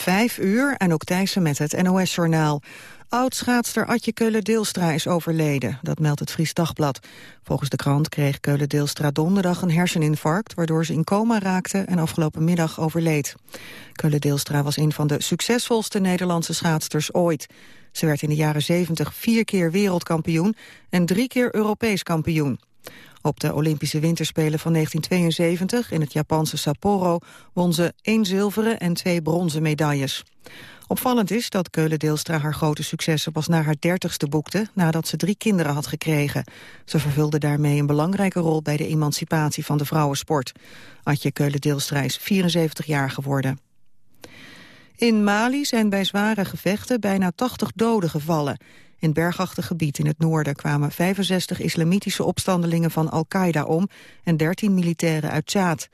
Vijf uur en ook Thijssen met het NOS-journaal. Oud-schaatster Atje Keulen-Deelstra is overleden, dat meldt het Fries Dagblad. Volgens de krant kreeg Keulen-Deelstra donderdag een herseninfarct... waardoor ze in coma raakte en afgelopen middag overleed. Keulen-Deelstra was een van de succesvolste Nederlandse schaatsters ooit. Ze werd in de jaren 70 vier keer wereldkampioen en drie keer Europees kampioen. Op de Olympische Winterspelen van 1972 in het Japanse Sapporo won ze één zilveren en twee bronzen medailles. Opvallend is dat Keulen-Deelstra haar grote successen pas na haar dertigste boekte, nadat ze drie kinderen had gekregen. Ze vervulde daarmee een belangrijke rol bij de emancipatie van de vrouwensport. Adje Keulen-Deelstra is 74 jaar geworden. In Mali zijn bij zware gevechten bijna 80 doden gevallen. In bergachtig gebied in het noorden kwamen 65 islamitische opstandelingen van Al-Qaeda om en 13 militairen uit Tjaad.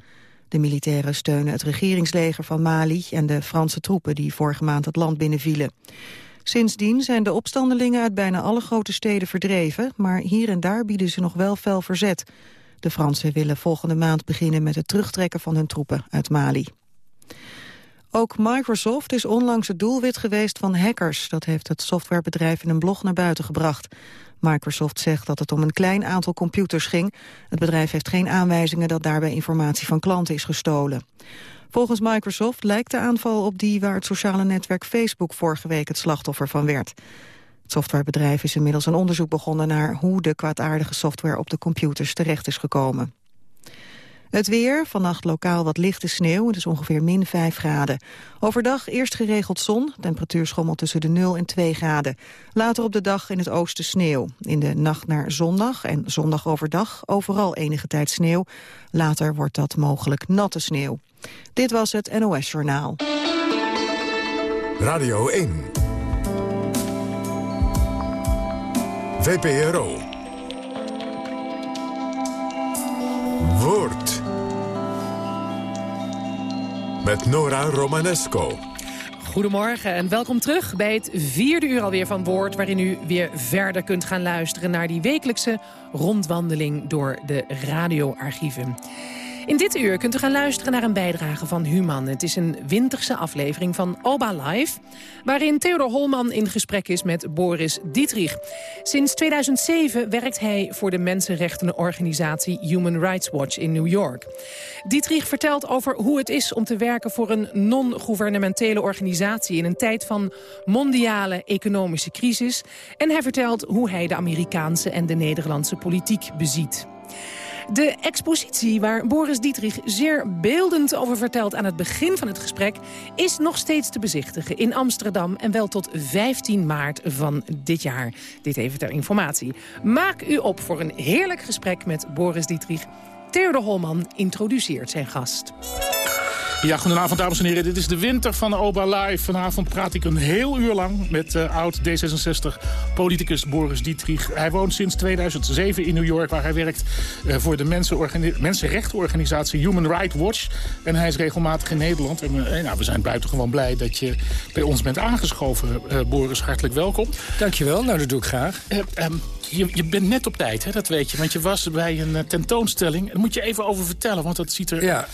De militairen steunen het regeringsleger van Mali en de Franse troepen die vorige maand het land binnenvielen. Sindsdien zijn de opstandelingen uit bijna alle grote steden verdreven, maar hier en daar bieden ze nog wel fel verzet. De Fransen willen volgende maand beginnen met het terugtrekken van hun troepen uit Mali. Ook Microsoft is onlangs het doelwit geweest van hackers. Dat heeft het softwarebedrijf in een blog naar buiten gebracht. Microsoft zegt dat het om een klein aantal computers ging. Het bedrijf heeft geen aanwijzingen dat daarbij informatie van klanten is gestolen. Volgens Microsoft lijkt de aanval op die waar het sociale netwerk Facebook vorige week het slachtoffer van werd. Het softwarebedrijf is inmiddels een onderzoek begonnen naar hoe de kwaadaardige software op de computers terecht is gekomen. Het weer, vannacht lokaal wat lichte sneeuw, het is ongeveer min 5 graden. Overdag eerst geregeld zon, temperatuur schommelt tussen de 0 en 2 graden. Later op de dag in het oosten sneeuw. In de nacht naar zondag en zondag overdag overal enige tijd sneeuw. Later wordt dat mogelijk natte sneeuw. Dit was het NOS Journaal. Radio 1. VPRO. Woord met Nora Romanesco. Goedemorgen en welkom terug bij het vierde uur alweer van Woord... waarin u weer verder kunt gaan luisteren naar die wekelijkse rondwandeling door de radioarchieven. In dit uur kunt u gaan luisteren naar een bijdrage van Human. Het is een winterse aflevering van Oba Live... waarin Theodor Holman in gesprek is met Boris Dietrich. Sinds 2007 werkt hij voor de mensenrechtenorganisatie Human Rights Watch in New York. Dietrich vertelt over hoe het is om te werken voor een non-governementele organisatie... in een tijd van mondiale economische crisis. En hij vertelt hoe hij de Amerikaanse en de Nederlandse politiek beziet. De expositie waar Boris Dietrich zeer beeldend over vertelt aan het begin van het gesprek... is nog steeds te bezichtigen in Amsterdam en wel tot 15 maart van dit jaar. Dit even ter informatie. Maak u op voor een heerlijk gesprek met Boris Dietrich. Theodor Holman introduceert zijn gast. Ja, goedenavond dames en heren. Dit is de winter van Oba Live. Vanavond praat ik een heel uur lang met uh, oud D66-politicus Boris Dietrich. Hij woont sinds 2007 in New York, waar hij werkt uh, voor de mensenrechtenorganisatie Human Rights Watch. En hij is regelmatig in Nederland. En uh, nou, we zijn buitengewoon blij dat je bij ons bent aangeschoven. Boris, hartelijk welkom. Dankjewel, nou dat doe ik graag. Um, je, je, bent net op tijd, hè? dat weet je. Want je was bij een tentoonstelling. Daar moet je even over vertellen, want dat ziet er... Ja.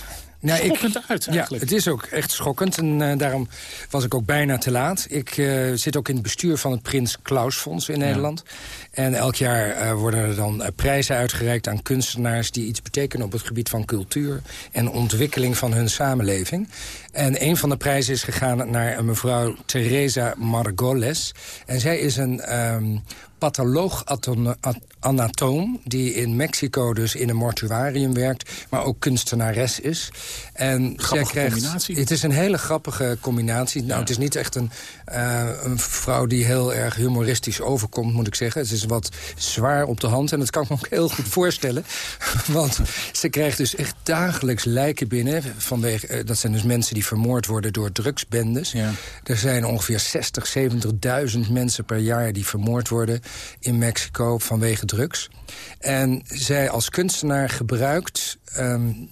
Nou, schokkend ik, uit eigenlijk. Ja, het is ook echt schokkend en uh, daarom was ik ook bijna te laat. Ik uh, zit ook in het bestuur van het Prins Klaus Fonds in Nederland. En elk jaar uh, worden er dan prijzen uitgereikt aan kunstenaars... die iets betekenen op het gebied van cultuur en ontwikkeling van hun samenleving. En een van de prijzen is gegaan naar mevrouw Teresa Margoles. En zij is een um, patholoog-anatoom... die in Mexico dus in een mortuarium werkt... maar ook kunstenares is. En zij krijgt, combinatie. Het is een hele grappige combinatie. Nou, Het is niet echt een, uh, een, vrouw die heel erg humoristisch overkomt, moet ik zeggen. Het is wat zwaar op de hand en dat kan ik me ook heel goed voorstellen. Want ze krijgt dus echt dagelijks lijken binnen. Vanwege, uh, dat zijn dus mensen die vermoord worden door drugsbendes. Ja. Er zijn ongeveer 60, 70.000 mensen per jaar die vermoord worden in Mexico vanwege drugs. En zij als kunstenaar gebruikt Um,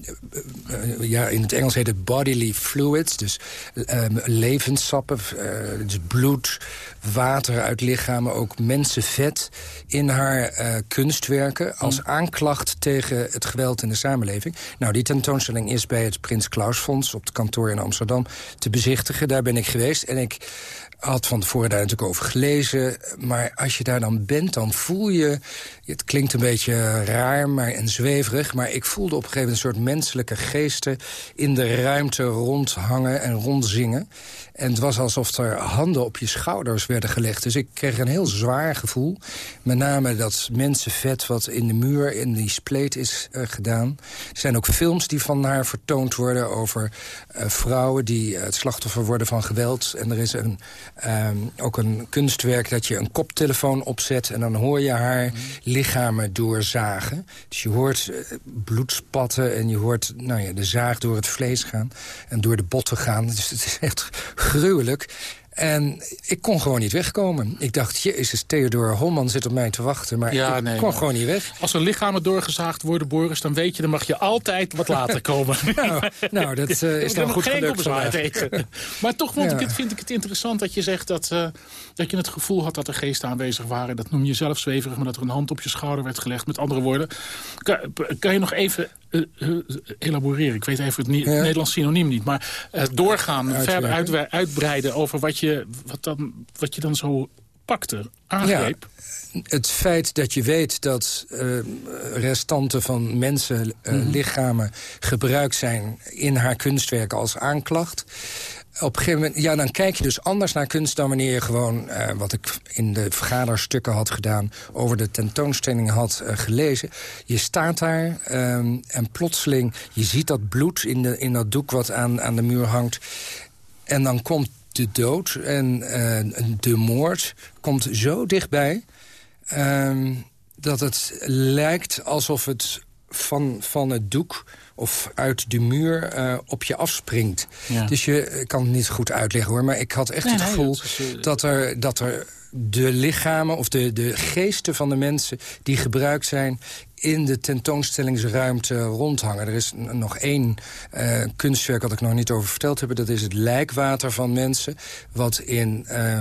ja, in het Engels heet het bodily fluids, dus um, levenssappen, uh, dus bloed, water uit lichamen, ook mensenvet in haar uh, kunstwerken als mm. aanklacht tegen het geweld in de samenleving. Nou, die tentoonstelling is bij het Prins Klaus Fonds op het kantoor in Amsterdam te bezichtigen. Daar ben ik geweest en ik had van tevoren daar natuurlijk over gelezen. Maar als je daar dan bent, dan voel je... Het klinkt een beetje raar maar, en zweverig... maar ik voelde op een gegeven moment een soort menselijke geesten... in de ruimte rondhangen en rondzingen. En het was alsof er handen op je schouders werden gelegd. Dus ik kreeg een heel zwaar gevoel. Met name dat mensenvet wat in de muur, in die spleet is uh, gedaan. Er zijn ook films die van haar vertoond worden... over uh, vrouwen die uh, het slachtoffer worden van geweld. En er is een, ook een kunstwerk dat je een koptelefoon opzet... en dan hoor je haar mm. lichamen doorzagen. Dus je hoort bloed spatten en je hoort nou ja, de zaag door het vlees gaan... en door de botten gaan. Dus het is echt gruwelijk. En ik kon gewoon niet wegkomen. Ik dacht, jezus, Theodor Holman zit op mij te wachten. Maar ik kon gewoon niet weg. Als er lichamen doorgezaagd worden, Boris... dan weet je, dan mag je altijd wat later komen. nou, nou, dat uh, is dan goed gelukt tegen. maar toch vond ik het, vind ik het interessant dat je zegt... Dat, uh, dat je het gevoel had dat er geesten aanwezig waren. Dat noem je zelf zweverig, maar dat er een hand op je schouder werd gelegd. Met andere woorden, kan, kan je nog even uh, elaboreren. Ik weet even het, ja. Nederlands synoniem niet. Maar uh, doorgaan, verder uit, uitbreiden over wat je, wat, dan, wat je dan zo pakte, aangreep. Ja, het feit dat je weet dat uh, restanten van mensenlichamen mm -hmm. gebruikt zijn... in haar kunstwerken als aanklacht op een gegeven moment, ja, dan kijk je dus anders naar kunst... dan wanneer je gewoon, uh, wat ik in de vergaderstukken had gedaan... over de tentoonstelling had uh, gelezen. Je staat daar um, en plotseling, je ziet dat bloed in, de, in dat doek... wat aan, aan de muur hangt. En dan komt de dood en uh, de moord komt zo dichtbij... Um, dat het lijkt alsof het van, van het doek of uit de muur uh, op je afspringt. Ja. Dus je kan het niet goed uitleggen hoor. Maar ik had echt nee, het gevoel nee, dat, dat, er, dat er de lichamen of de, de geesten van de mensen... die gebruikt zijn in de tentoonstellingsruimte rondhangen. Er is nog één uh, kunstwerk wat ik nog niet over verteld heb. Dat is het lijkwater van mensen. Wat in... Uh,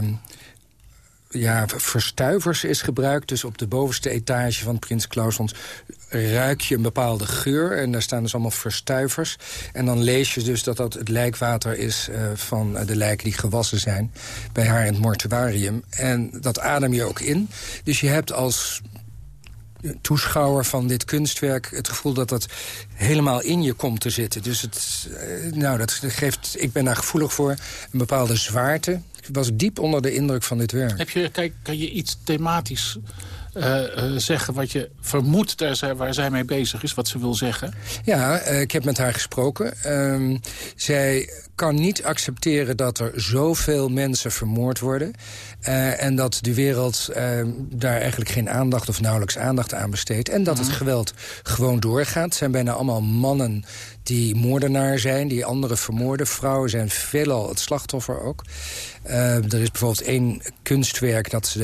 ja, verstuivers is gebruikt. Dus op de bovenste etage van Prins Clausons ruik je een bepaalde geur. En daar staan dus allemaal verstuivers. En dan lees je dus dat dat het lijkwater is uh, van de lijken die gewassen zijn. Bij haar in het mortuarium. En dat adem je ook in. Dus je hebt als toeschouwer van dit kunstwerk het gevoel dat dat helemaal in je komt te zitten. Dus het, nou, dat geeft, ik ben daar gevoelig voor, een bepaalde zwaarte. Ik was diep onder de indruk van dit werk. Heb je, kijk, kan je iets thematisch uh, uh, zeggen wat je vermoedt daar, waar zij mee bezig is, wat ze wil zeggen? Ja, uh, ik heb met haar gesproken. Ehm, zij kan niet accepteren dat er zoveel mensen vermoord worden. en dat de wereld ehm, daar eigenlijk geen aandacht of nauwelijks aandacht aan besteedt. En dat het mhm. geweld gewoon doorgaat. Het zijn bijna allemaal mannen die moordenaar zijn, die anderen vermoorden. Vrouwen zijn veelal het slachtoffer ook. Uh, er is bijvoorbeeld één kunstwerk dat de,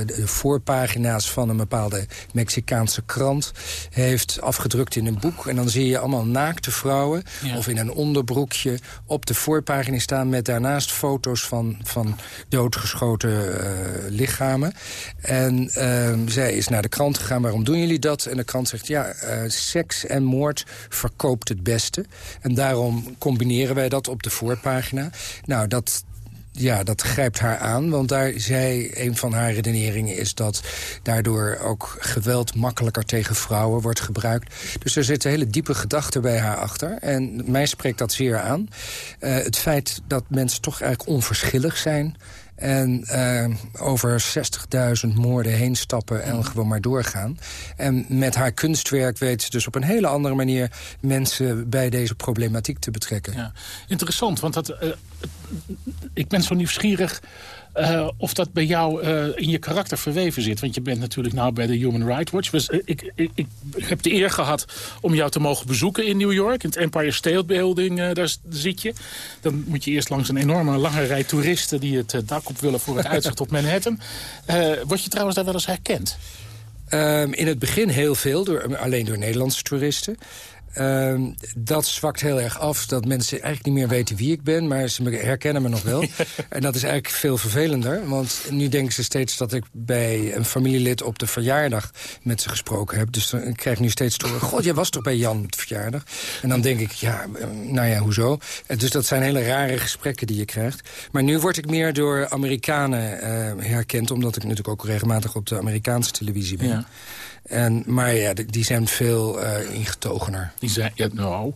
uh, de, voorpagina's van een bepaalde Mexicaanse krant heeft afgedrukt in een boek. En dan zie je allemaal naakte vrouwen ja. of in een onderbroekje op de voorpagina staan met daarnaast foto's van, van doodgeschoten uh, lichamen. En ehm, zij is naar de krant gegaan, waarom doen jullie dat? En de krant zegt, ja, seks en moord verkoopt het beste. En daarom combineren wij dat op de voorpagina. Nou, dat, ja, dat grijpt haar aan. Want daar zij, een van haar redeneringen is dat daardoor ook geweld makkelijker tegen vrouwen wordt gebruikt. Dus er zitten hele diepe gedachten bij haar achter. En mij spreekt dat zeer aan. Uh, het feit dat mensen toch eigenlijk onverschillig zijn en uh, over 60.000 moorden heen stappen en gewoon maar doorgaan. En met haar kunstwerk weet ze dus op een hele andere manier... mensen bij deze problematiek te betrekken. Ja, interessant, want dat, uh, ik ben zo nieuwsgierig uh, of dat bij jou uh, in je karakter verweven zit. Want je bent natuurlijk nou bij de Human Rights Watch. Uh, ik, ik, ik, heb de eer gehad om jou te mogen bezoeken in New York. In het Empire State Building, daar zit je. Dan moet je eerst langs een enorme lange rij toeristen... die het dak op willen voor het uitzicht op Manhattan. word je trouwens daar wel eens herkend? Um, in het begin heel veel, door, alleen door Nederlandse toeristen. Ehm, dat zwakt heel erg af. Dat mensen eigenlijk niet meer weten wie ik ben. Maar ze herkennen me nog wel. en dat is eigenlijk veel vervelender. Want nu denken ze steeds dat ik bij een familielid op de verjaardag met ze gesproken heb. Dus dan krijg ik nu steeds door. God, jij was toch bij Jan op de verjaardag? En dan denk ik, ja, nou ja, hoezo? Dus dat zijn hele rare gesprekken die je krijgt. Maar nu word ik meer door Amerikanen uh, herkend... omdat ik natuurlijk ook regelmatig op de Amerikaanse televisie ben. Ja. En, maar ja, die zijn veel uh, ingetogener. Die zijn, ja, nou,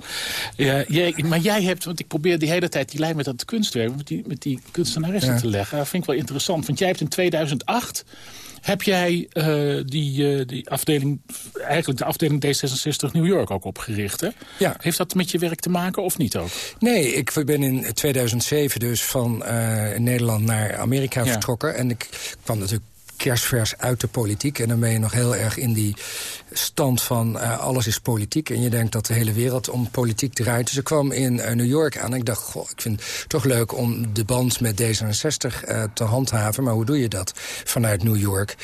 ja, jij, maar jij hebt, want ik probeer die hele tijd die lijn met dat kunstwerk... met die, met die kunstenaressen te leggen. Dat vind ik wel interessant, want jij hebt in 2008... Heb jij uh, die, uh, die afdeling, eigenlijk de afdeling D66 New York ook opgericht, hè? Ja. Heeft dat met je werk te maken of niet ook? Nee, ik ben in 2007 dus van uh, Nederland naar Amerika ja. vertrokken. En ik kwam natuurlijk kerstvers uit de politiek. En dan ben je nog heel erg in die stand van uh, alles is politiek. En je denkt dat de hele wereld om politiek draait. Dus ik kwam in uh, New York aan en ik dacht... Ik vind het toch leuk om de band met D66 uh, te handhaven. Maar hoe doe je dat vanuit New York?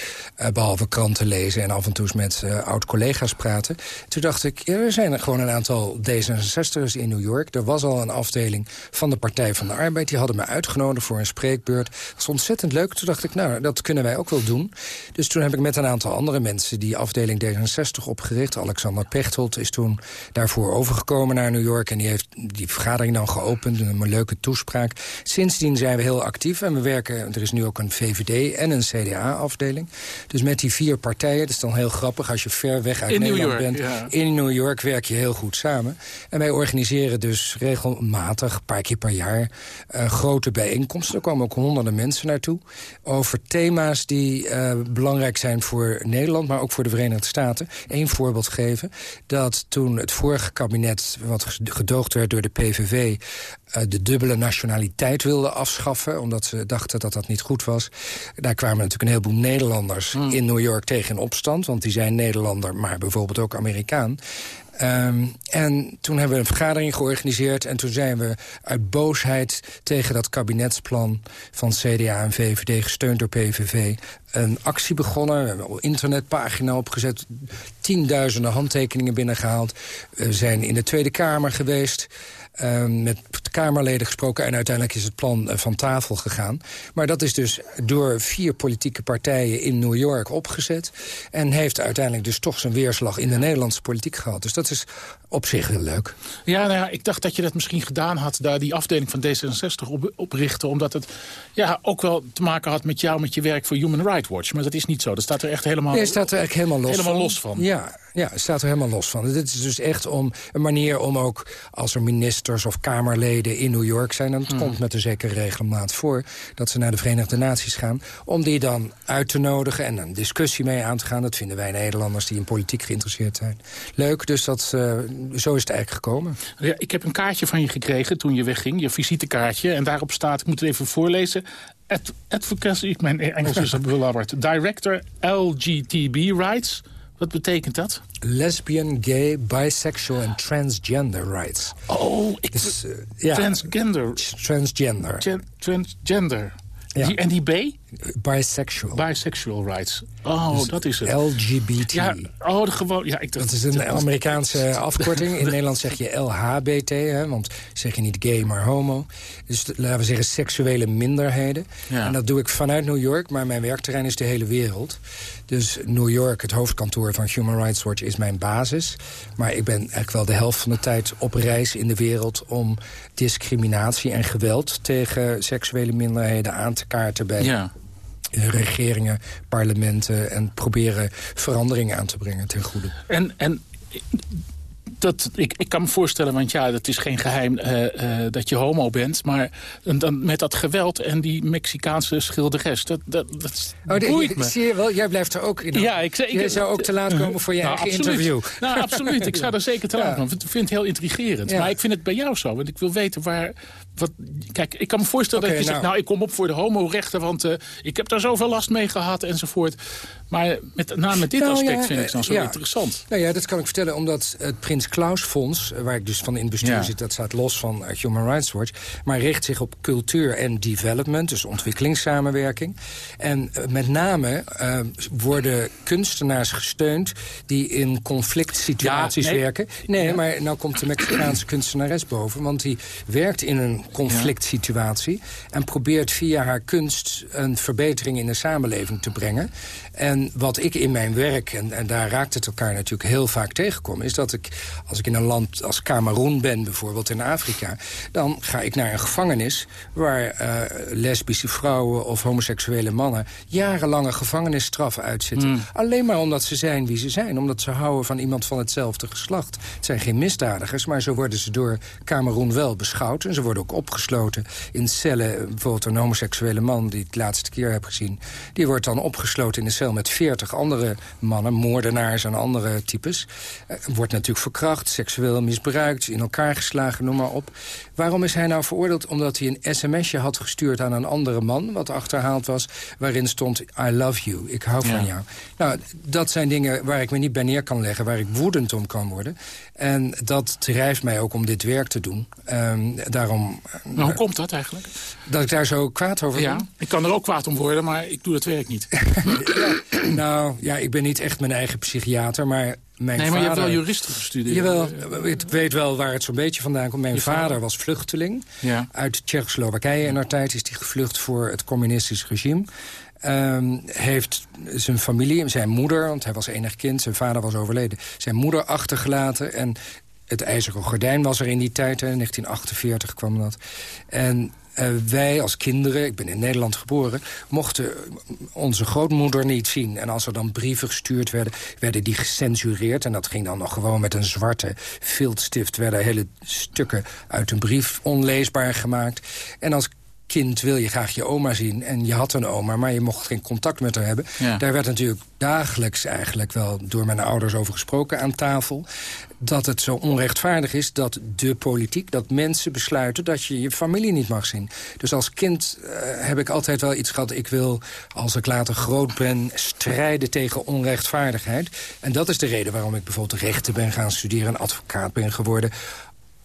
behalve kranten lezen en af en toe eens met oud-collega's praten. Toen dacht ik, er zijn er gewoon een aantal D66'ers in New York. Er was al een afdeling van de Partij van de Arbeid. Die hadden me uitgenodigd voor een spreekbeurt. Dat was ontzettend leuk. Toen dacht ik, nou, dat kunnen wij ook wel doen. Dus toen heb ik met een aantal andere mensen die afdeling D66 opgericht. Alexander Pechtold is toen daarvoor overgekomen naar New York... en die heeft die vergadering dan geopend, een leuke toespraak. Sindsdien zijn we heel actief en we werken... er is nu ook een VVD en een CDA-afdeling. Dus met die vier partijen, dat is dan heel grappig... als je ver weg uit in Nederland York, bent. Ja. In New York werk je heel goed samen. En wij organiseren dus regelmatig, een paar keer per jaar... Uh, grote bijeenkomsten. Er komen ook honderden mensen naartoe... over thema's die uh, belangrijk zijn voor Nederland... maar ook voor de Verenigde Staten. Eén voorbeeld geven. Dat toen het vorige kabinet, wat gedoogd werd door de PVV... Uh, de dubbele nationaliteit wilde afschaffen... omdat ze dachten dat dat niet goed was. Daar kwamen natuurlijk een heleboel Nederlanders mm. in New York tegen in opstand... want die zijn Nederlander, maar bijvoorbeeld ook Amerikaan. Um, en toen hebben we een vergadering georganiseerd... en toen zijn we uit boosheid tegen dat kabinetsplan van CDA en VVD... gesteund door PVV, een actie begonnen. We hebben een internetpagina opgezet, tienduizenden handtekeningen binnengehaald. We zijn in de Tweede Kamer geweest... Uh, met Kamerleden gesproken en uiteindelijk is het plan uh, van tafel gegaan. Maar dat is dus door vier politieke partijen in New York opgezet... en heeft uiteindelijk dus toch zijn weerslag in de Nederlandse politiek gehad. Dus dat is op zich heel leuk. Ja, nou ja, ik dacht dat je dat misschien gedaan had... daar die afdeling van D66 op, oprichten... omdat het ja, ook wel te maken had met jou, met je werk voor Human Rights Watch. Maar dat is niet zo. Dat staat er echt helemaal, nee, staat er echt helemaal los helemaal van. los van. Ja, ja, het staat er helemaal los van. Dit is dus echt om een manier om ook als er ministers of Kamerleden in New York zijn... en het Hmm. komt met een zekere regelmaat voor dat ze naar de Verenigde Naties gaan... om die dan uit te nodigen en een discussie mee aan te gaan. Dat vinden wij Nederlanders die in politiek geïnteresseerd zijn. Leuk, dus dat, uh, zo is het eigenlijk gekomen. Ja, ik heb een kaartje van je gekregen toen je wegging, je visitekaartje. En daarop staat, ik moet het even voorlezen... Ad advocacy, mijn Engels is belabberd. Director LGTB Rights... Wat betekent dat? Lesbian, gay, bisexual en transgender rights. Oh, ik... Dus, uh, ja, transgender. Transgender. Gen transgender. Ja. Die, en die B? Bisexual. Bisexual rights. Oh, Dus dat is het. LGBT. Ja, oh, gewoon... Ja, ik dacht, dat is een Amerikaanse afkorting. In Nederland zeg je LHBT, hè, want zeg je niet gay, maar homo. Dus laten we zeggen seksuele minderheden. Ja. En dat doe ik vanuit New York, maar mijn werkterrein is de hele wereld. Dus New York, het hoofdkantoor van Human Rights Watch, is mijn basis. Maar ik ben eigenlijk wel de helft van de tijd op reis in de wereld... om discriminatie en geweld tegen seksuele minderheden aan te kaarten bij ja. Regeringen, parlementen... en proberen veranderingen aan te brengen ten goede. En, en dat, ik, ik kan me voorstellen, want ja, het is geen geheim uh, uh, dat je homo bent. Maar dan met dat geweld en die Mexicaanse schilderes, dat, dat, dat oh, de, me. Zie je wel, jij blijft er ook in. Ja, ik, ik, je zou ook te laat komen voor je nou, eigen absoluut. interview. Nou, absoluut. Ik zou er zeker te laat Ja. komen. Ik vind het heel intrigerend. Ja. Maar ik vind het bij jou zo. Want ik wil weten waar, wat, kijk, ik kan me voorstellen dat je zegt... nou, ik kom op voor de homorechten, want uh, ik heb daar zoveel last mee gehad enzovoort. Maar met name met dit nou, aspect vind ik dan zo interessant. Nou ja, dat kan ik vertellen, omdat het Prins Klaus Fonds... waar ik dus van in het bestuur zit, dat staat los van Human Rights Watch... maar richt zich op cultuur en development, dus ontwikkelingssamenwerking. En met name uh, worden kunstenaars gesteund die in conflict situaties werken. Nee, maar nou komt de Mexicaanse kunstenares boven. Want die werkt in een conflict situatie... en probeert via haar kunst een verbetering in de samenleving te brengen. En wat ik in mijn werk, en, en daar raakt het elkaar natuurlijk heel vaak tegenkom... is dat ik, als ik in een land als Cameroen ben, bijvoorbeeld in Afrika... dan ga ik naar een gevangenis waar uh, lesbische vrouwen of homoseksuele mannen... jarenlange gevangenisstraffen uitzitten. Hmm. Alleen maar omdat ze zijn wie ze zijn. Omdat ze houden van iemand van hetzelfde geslacht. Het zijn geen misdadigers, maar zo worden ze door Cameroen wel beschouwd. En ze worden ook opgesloten in cellen. Bijvoorbeeld een homoseksuele man die ik de laatste keer heb gezien... die wordt dan opgesloten in een cel met veertig andere mannen, moordenaars en andere types. Uh, wordt natuurlijk verkracht, seksueel misbruikt, in elkaar geslagen, noem maar op. Waarom is hij nou veroordeeld? Omdat hij een sms'je had gestuurd aan een andere man... wat achterhaald was, waarin stond I love you, ik hou van jou. Nou, dat zijn dingen waar ik me niet bij neer kan leggen... waar ik woedend om kan worden. En dat drijft mij ook om dit werk te doen. Um, daarom, maar hoe komt dat eigenlijk? Dat ik daar zo kwaad over ja, Ik kan er ook kwaad om worden, maar ik doe dat werk niet. nou, ja, ik ben niet echt mijn eigen psychiater, maar mijn nee, maar je hebt wel juristen gestudeerd. Jawel, ik weet wel waar het zo'n beetje vandaan komt. Mijn vader? was vluchteling ja. uit Tsjechoslowakije. In haar tijd is hij gevlucht voor het communistisch regime. Um, heeft zijn familie, zijn moeder, want hij was enig kind... zijn vader was overleden, zijn moeder achtergelaten... en het ijzeren gordijn was er in die tijd, in 1948 kwam dat. En uh, wij als kinderen, ik ben in Nederland geboren... mochten onze grootmoeder niet zien. En als er dan brieven gestuurd werden, werden die gecensureerd. En dat ging dan nog gewoon met een zwarte viltstift... werden hele stukken uit een brief onleesbaar gemaakt. En als kind wil je graag je oma zien. En je had een oma, maar je mocht geen contact met haar hebben. Daar werd natuurlijk dagelijks eigenlijk wel door mijn ouders over gesproken aan tafel. Dat het zo onrechtvaardig is dat de politiek, dat mensen besluiten... dat je je familie niet mag zien. Dus als kind uh, heb ik altijd wel iets gehad... ik wil, als ik later groot ben, strijden tegen onrechtvaardigheid. En dat is de reden waarom ik bijvoorbeeld rechten ben gaan studeren... en advocaat ben geworden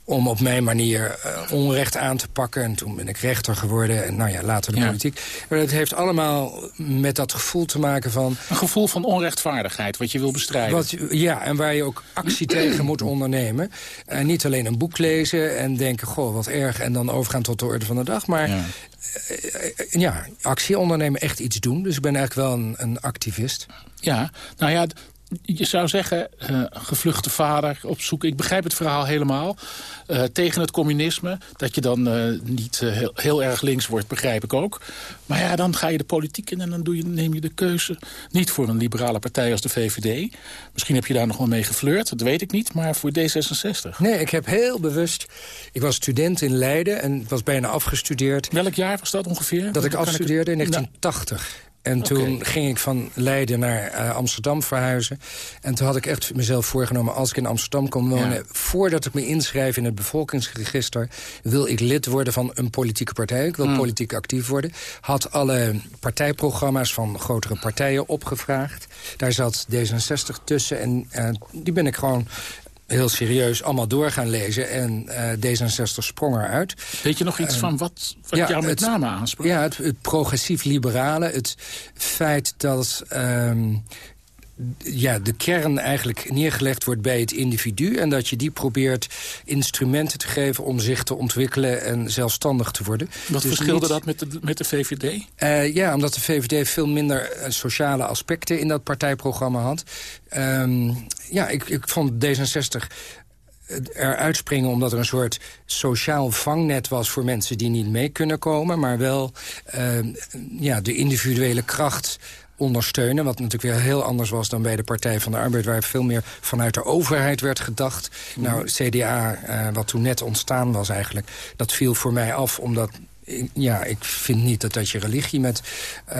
om op mijn manier uh, onrecht aan te pakken. En toen ben ik rechter geworden en nou ja, later de politiek. Maar het heeft allemaal met dat gevoel te maken van... Een gevoel van onrechtvaardigheid, wat je wil bestrijden. Wat, ja, en waar je ook actie tegen moet ondernemen. En niet alleen een boek lezen en denken, goh, wat erg... en dan overgaan tot de orde van de dag, maar... Ja. Uh, ja, actie ondernemen, echt iets doen. Dus ik ben eigenlijk wel een, een activist. Ja, nou ja, je zou zeggen, uh, gevluchte vader op zoek... ik begrijp het verhaal helemaal. Uh, tegen het communisme, dat je dan uh, niet heel, heel, erg links wordt, begrijp ik ook. Maar ja, dan ga je de politiek in en dan doe je, neem je de keuze... niet voor een liberale partij als de VVD. Misschien heb je daar nog wel mee geflirt, dat weet ik niet, maar voor D66. Nee, ik heb heel bewust... Ik was student in Leiden en was bijna afgestudeerd. Welk jaar was dat ongeveer? Dat ik afstudeerde in 1980. En toen ging ik van Leiden naar uh, Amsterdam verhuizen. En toen had ik echt mezelf voorgenomen... als ik in Amsterdam kom wonen... voordat ik me inschrijf in het bevolkingsregister... wil ik lid worden van een politieke partij. Ik wil mm. politiek actief worden. Had alle partijprogramma's van grotere partijen opgevraagd. Daar zat D66 tussen. En uh, die ben ik gewoon heel serieus allemaal door gaan lezen. En uh, D66 sprong eruit. Weet je nog iets van wat, wat ja, jou met het, name aansprak? Ja, het, het progressief-liberale. Het feit dat um, ja, de kern eigenlijk neergelegd wordt bij het individu... en dat je die probeert instrumenten te geven om zich te ontwikkelen... en zelfstandig te worden. Wat dus verschilde dat met de, met de VVD? Uh, eh, ja, omdat de VVD veel minder uh, sociale aspecten in dat partijprogramma had. Um, ja, ik, ik vond D66 er uitspringen omdat er een soort sociaal vangnet was... voor mensen die niet mee kunnen komen... maar wel uh, ja, de individuele kracht ondersteunen. Wat natuurlijk weer heel anders was dan bij de Partij van de Arbeid... waar veel meer vanuit de overheid werd gedacht. Nou, CDA, uh, wat toen net ontstaan was eigenlijk... dat viel voor mij af omdat ja, ik vind niet dat dat je religie met uh,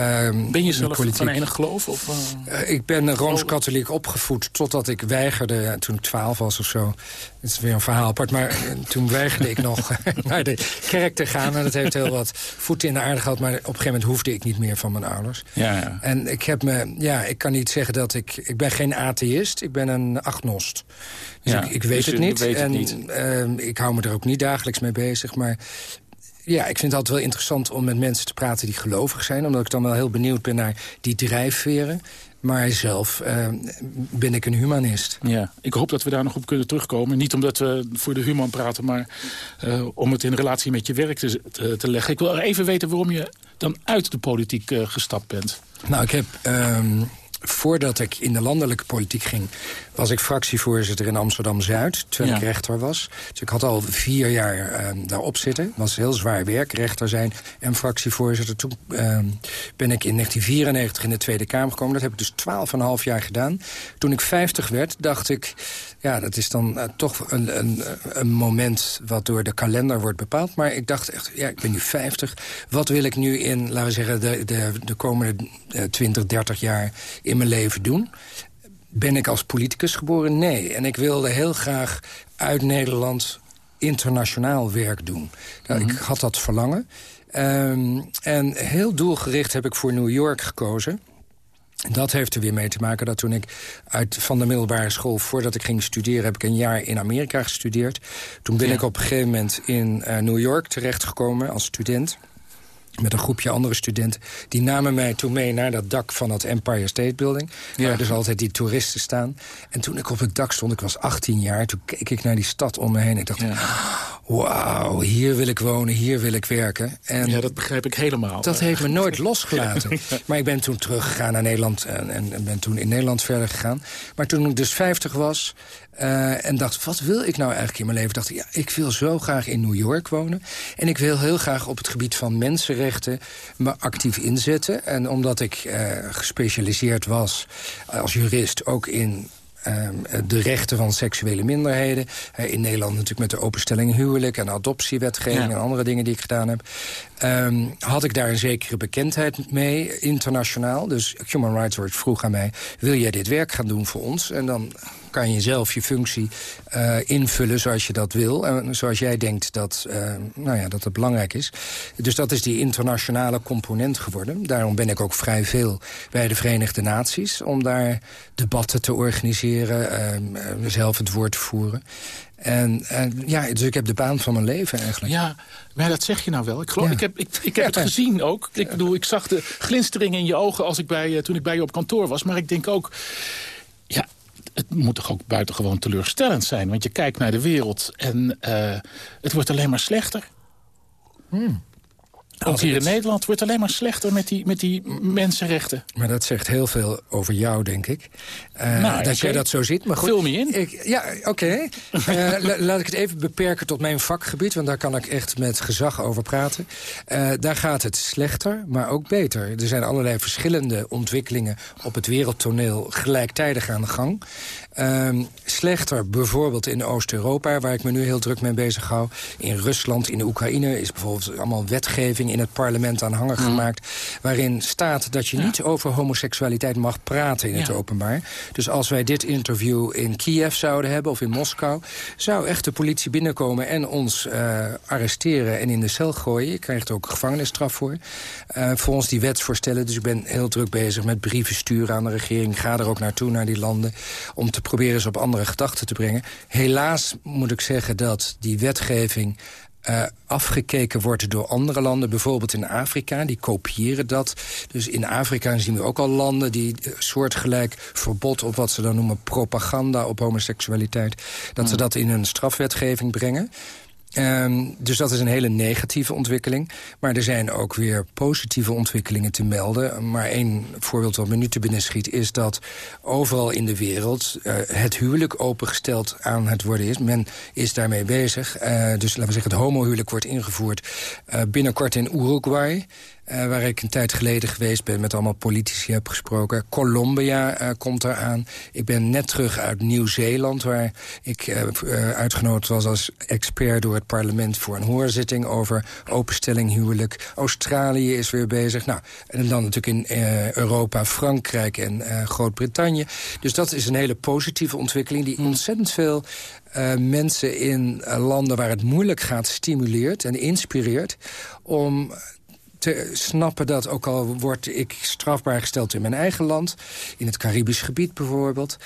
Ben je zelf politiek... van enig geloof? Of, uh... ik ben Rooms-Katholiek opgevoed totdat ik weigerde, toen ik twaalf was of zo. Het is weer een verhaal apart, maar eh, toen weigerde ik nog naar de kerk te gaan. En dat heeft heel wat voeten in de aarde gehad, maar op een gegeven moment hoefde ik niet meer van mijn ouders. Ja, ja. En ik heb me, ja, ik kan niet zeggen dat ik, ik ben geen atheïst, ik ben een agnost. Dus ja, ik, ik, weet dus het niet. Weet en het niet. Uh, ik hou me er ook niet dagelijks mee bezig, maar ja, ik vind het altijd wel interessant om met mensen te praten die gelovig zijn. Omdat ik dan wel heel benieuwd ben naar die drijfveren. Maar zelf uh, ben ik een humanist. Ja, ik hoop dat we daar nog op kunnen terugkomen. Niet omdat we voor de human praten, maar uh, om het in relatie met je werk te, te, te, leggen. Ik wil even weten waarom je dan uit de politiek uh, gestapt bent. Nou, ik heb... Um, voordat ik in de landelijke politiek ging... was ik fractievoorzitter in Amsterdam-Zuid, terwijl ik rechter was. Dus ik had al vier jaar uh, daarop zitten. Het was heel zwaar werk, rechter zijn en fractievoorzitter. Toen uh, ben ik in 1994 in de Tweede Kamer gekomen. Dat heb ik dus twaalf en een half jaar gedaan. Toen ik 50 werd, dacht ik... ja, dat is dan uh, toch een, een, een moment wat door de kalender wordt bepaald. Maar ik dacht echt, ja, ik ben nu 50. Wat wil ik nu in, laten we zeggen, de, de, de komende 20, 30 jaar in mijn leven doen. Ben ik als politicus geboren? Nee. En ik wilde heel graag uit Nederland internationaal werk doen. Nou, Ik mhm. had dat verlangen. Um, en heel doelgericht heb ik voor New York gekozen. Dat heeft er weer mee te maken dat toen ik uit van de middelbare school... voordat ik ging studeren, heb ik een jaar in Amerika gestudeerd. Toen ben ik op een gegeven moment in uh, New York terechtgekomen als student met een groepje andere studenten. Die namen mij toen mee naar dat dak van het Empire State Building. Ja. Waar dus altijd die toeristen staan. En toen ik op het dak stond, ik was 18 jaar... toen keek ik naar die stad om me heen. Ik dacht, ja. wauw, hier wil ik wonen, hier wil ik werken. En ja, dat begrijp ik helemaal. Dat heeft me nooit losgelaten. Maar ik ben toen teruggegaan naar Nederland... En, en, ben toen in Nederland verder gegaan. Maar toen ik dus 50 was... Uh, en dacht, wat wil ik nou eigenlijk in mijn leven? Dacht ik, ja, ik wil zo graag in New York wonen. En ik wil heel graag op het gebied van mensenrechten me actief inzetten. En omdat ik uh, gespecialiseerd was als jurist ook in Ehm, de rechten van seksuele minderheden. in Nederland natuurlijk met de openstelling huwelijk... en adoptiewetgeving en andere dingen die ik gedaan heb. Ehm, had ik daar een zekere bekendheid mee, internationaal. Dus Human Rights Watch vroeg aan mij... wil jij dit werk gaan doen voor ons? En dan kan je zelf je functie uh, invullen zoals je dat wil. En zoals jij denkt dat, uh, nou ja, dat het belangrijk is. Dus dat is die internationale component geworden. Daarom ben ik ook vrij veel bij de Verenigde Naties... om daar debatten te organiseren, uh, zelf het woord te voeren. En, en, ja, dus ik heb de baan van mijn leven eigenlijk. Ja, maar dat zeg je nou wel. Ik, geloof, ik heb, ik, ik heb het gezien ook. Ik bedoel, ik zag de glinstering in je ogen als ik bij, toen ik bij je op kantoor was. Maar ik denk ook, ja, het moet toch ook buitengewoon teleurstellend zijn. Want je kijkt naar de wereld en uh, het wordt alleen maar slechter. Hmm. Ook hier in Nederland wordt het alleen maar slechter met die, met die mensenrechten. Maar dat zegt heel veel over jou, denk ik. Uh, nou, dat jij dat zo ziet. Maar goed, Vul me in. Ik, ja, oké. Okay. uh, laat ik het even beperken tot mijn vakgebied. Want daar kan ik echt met gezag over praten. Uh, daar gaat het slechter, maar ook beter. Er zijn allerlei verschillende ontwikkelingen op het wereldtoneel gelijktijdig aan de gang. Um, slechter bijvoorbeeld in Oost-Europa, waar ik me nu heel druk mee bezig hou. In Rusland, in de Oekraïne is bijvoorbeeld allemaal wetgeving in het parlement aanhangig mm. gemaakt... waarin staat dat je niet over homoseksualiteit mag praten in het openbaar. Dus als wij dit interview in Kiev zouden hebben of in Moskou... zou echt de politie binnenkomen en ons uh, arresteren en in de cel gooien. Je krijgt ook gevangenisstraf voor. Uh, voor ons die wetsvoorstellen. Dus ik ben heel druk bezig met brieven sturen aan de regering. Ga er ook naartoe, naar die landen, om te proberen ze op andere gedachten te brengen. Helaas moet ik zeggen dat die wetgeving uh, afgekeken wordt door andere landen. Bijvoorbeeld in Afrika, die kopiëren dat. Dus in Afrika zien we ook al landen die uh, soortgelijk verbod... op wat ze dan noemen propaganda op homoseksualiteit... dat ze dat in hun strafwetgeving brengen. Um, dus dat is een hele negatieve ontwikkeling. Maar er zijn ook weer positieve ontwikkelingen te melden. Maar één voorbeeld wat me nu te binnen schiet... is dat overal in de wereld uh, het huwelijk opengesteld aan het worden is. Men is daarmee bezig. Uh, dus laten we zeggen, het homohuwelijk wordt ingevoerd uh, binnenkort in Uruguay... waar ik een tijd geleden geweest ben... met allemaal politici heb gesproken. Colombia komt eraan. Ik ben net terug uit Nieuw-Zeeland... waar ik uitgenodigd was als expert door het parlement... voor een hoorzitting over openstelling huwelijk. Australië is weer bezig. Nou, en dan natuurlijk in Europa, Frankrijk en Groot-Brittannië. Dus dat is een hele positieve ontwikkeling... die hm. ontzettend veel uh, mensen in uh, landen waar het moeilijk gaat stimuleert en inspireert... om te snappen dat ook al word ik strafbaar gesteld in mijn eigen land... in het Caribisch gebied bijvoorbeeld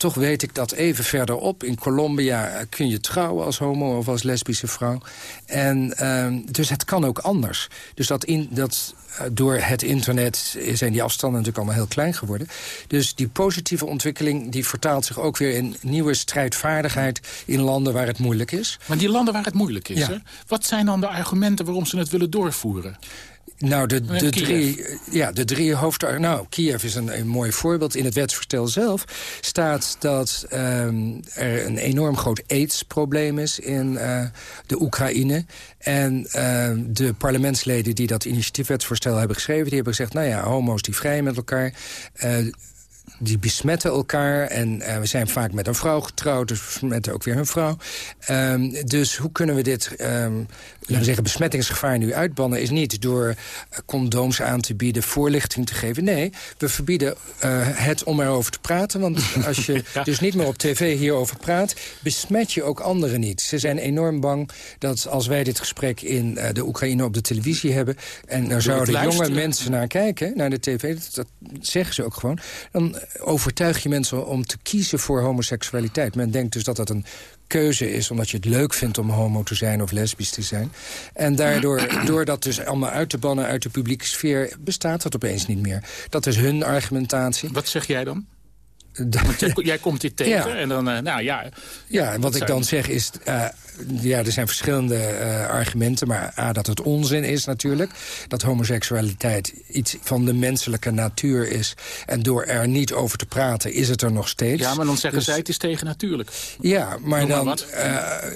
toch weet ik dat even verderop in Colombia kun je trouwen als homo of als lesbische vrouw. En uh, dus het kan ook anders. Dus dat, in, dat uh, door het internet zijn die afstanden natuurlijk allemaal heel klein geworden. Dus die positieve ontwikkeling die vertaalt zich ook weer in nieuwe strijdvaardigheid in landen waar het moeilijk is. Maar die landen waar het moeilijk is, hè? wat zijn dan de argumenten waarom ze het willen doorvoeren? Nou, de, de, drie, ja, de drie hoofdargumenten... Nou, Kiev is een, een, mooi voorbeeld. In het wetsvoorstel zelf staat dat um, er een enorm groot aids-probleem is in uh, de Oekraïne. En uh, de parlementsleden die dat initiatiefwetsvoorstel hebben geschreven... die hebben gezegd, nou ja, homo's die vrij met elkaar... Uh, die besmetten elkaar. En uh, we zijn vaak met een vrouw getrouwd, dus besmetten ook weer hun vrouw. Um, dus hoe kunnen we dit, um, laten we zeggen, besmettingsgevaar nu uitbannen... is niet door uh, condooms aan te bieden, voorlichting te geven. Nee, we verbieden uh, het om erover te praten. Want als je ja. dus niet meer op tv hierover praat... besmet je ook anderen niet. Ze zijn enorm bang dat als wij dit gesprek in de Oekraïne op de televisie hebben... en er zouden jonge mensen naar kijken, naar de tv... Dat, dat zeggen ze ook gewoon... dan overtuig je mensen om te kiezen voor homoseksualiteit. Men denkt dus dat dat een keuze is omdat je het leuk vindt om homo te zijn of lesbisch te zijn. En daardoor, door dat dus allemaal uit te bannen uit de publieke sfeer... bestaat dat opeens niet meer. Dat is hun argumentatie. Wat zeg jij dan? Jij, jij, komt dit tegen en dan, uh, nou ja... Ja, wat ik dan zeg is, uh, ja, er zijn verschillende uh, argumenten... maar A, dat het onzin is natuurlijk. Dat homoseksualiteit iets van de menselijke natuur is. En door er niet over te praten is het er nog steeds. Ja, maar dan zeggen dus, zij het is tegen natuurlijk. Ja, maar, dan,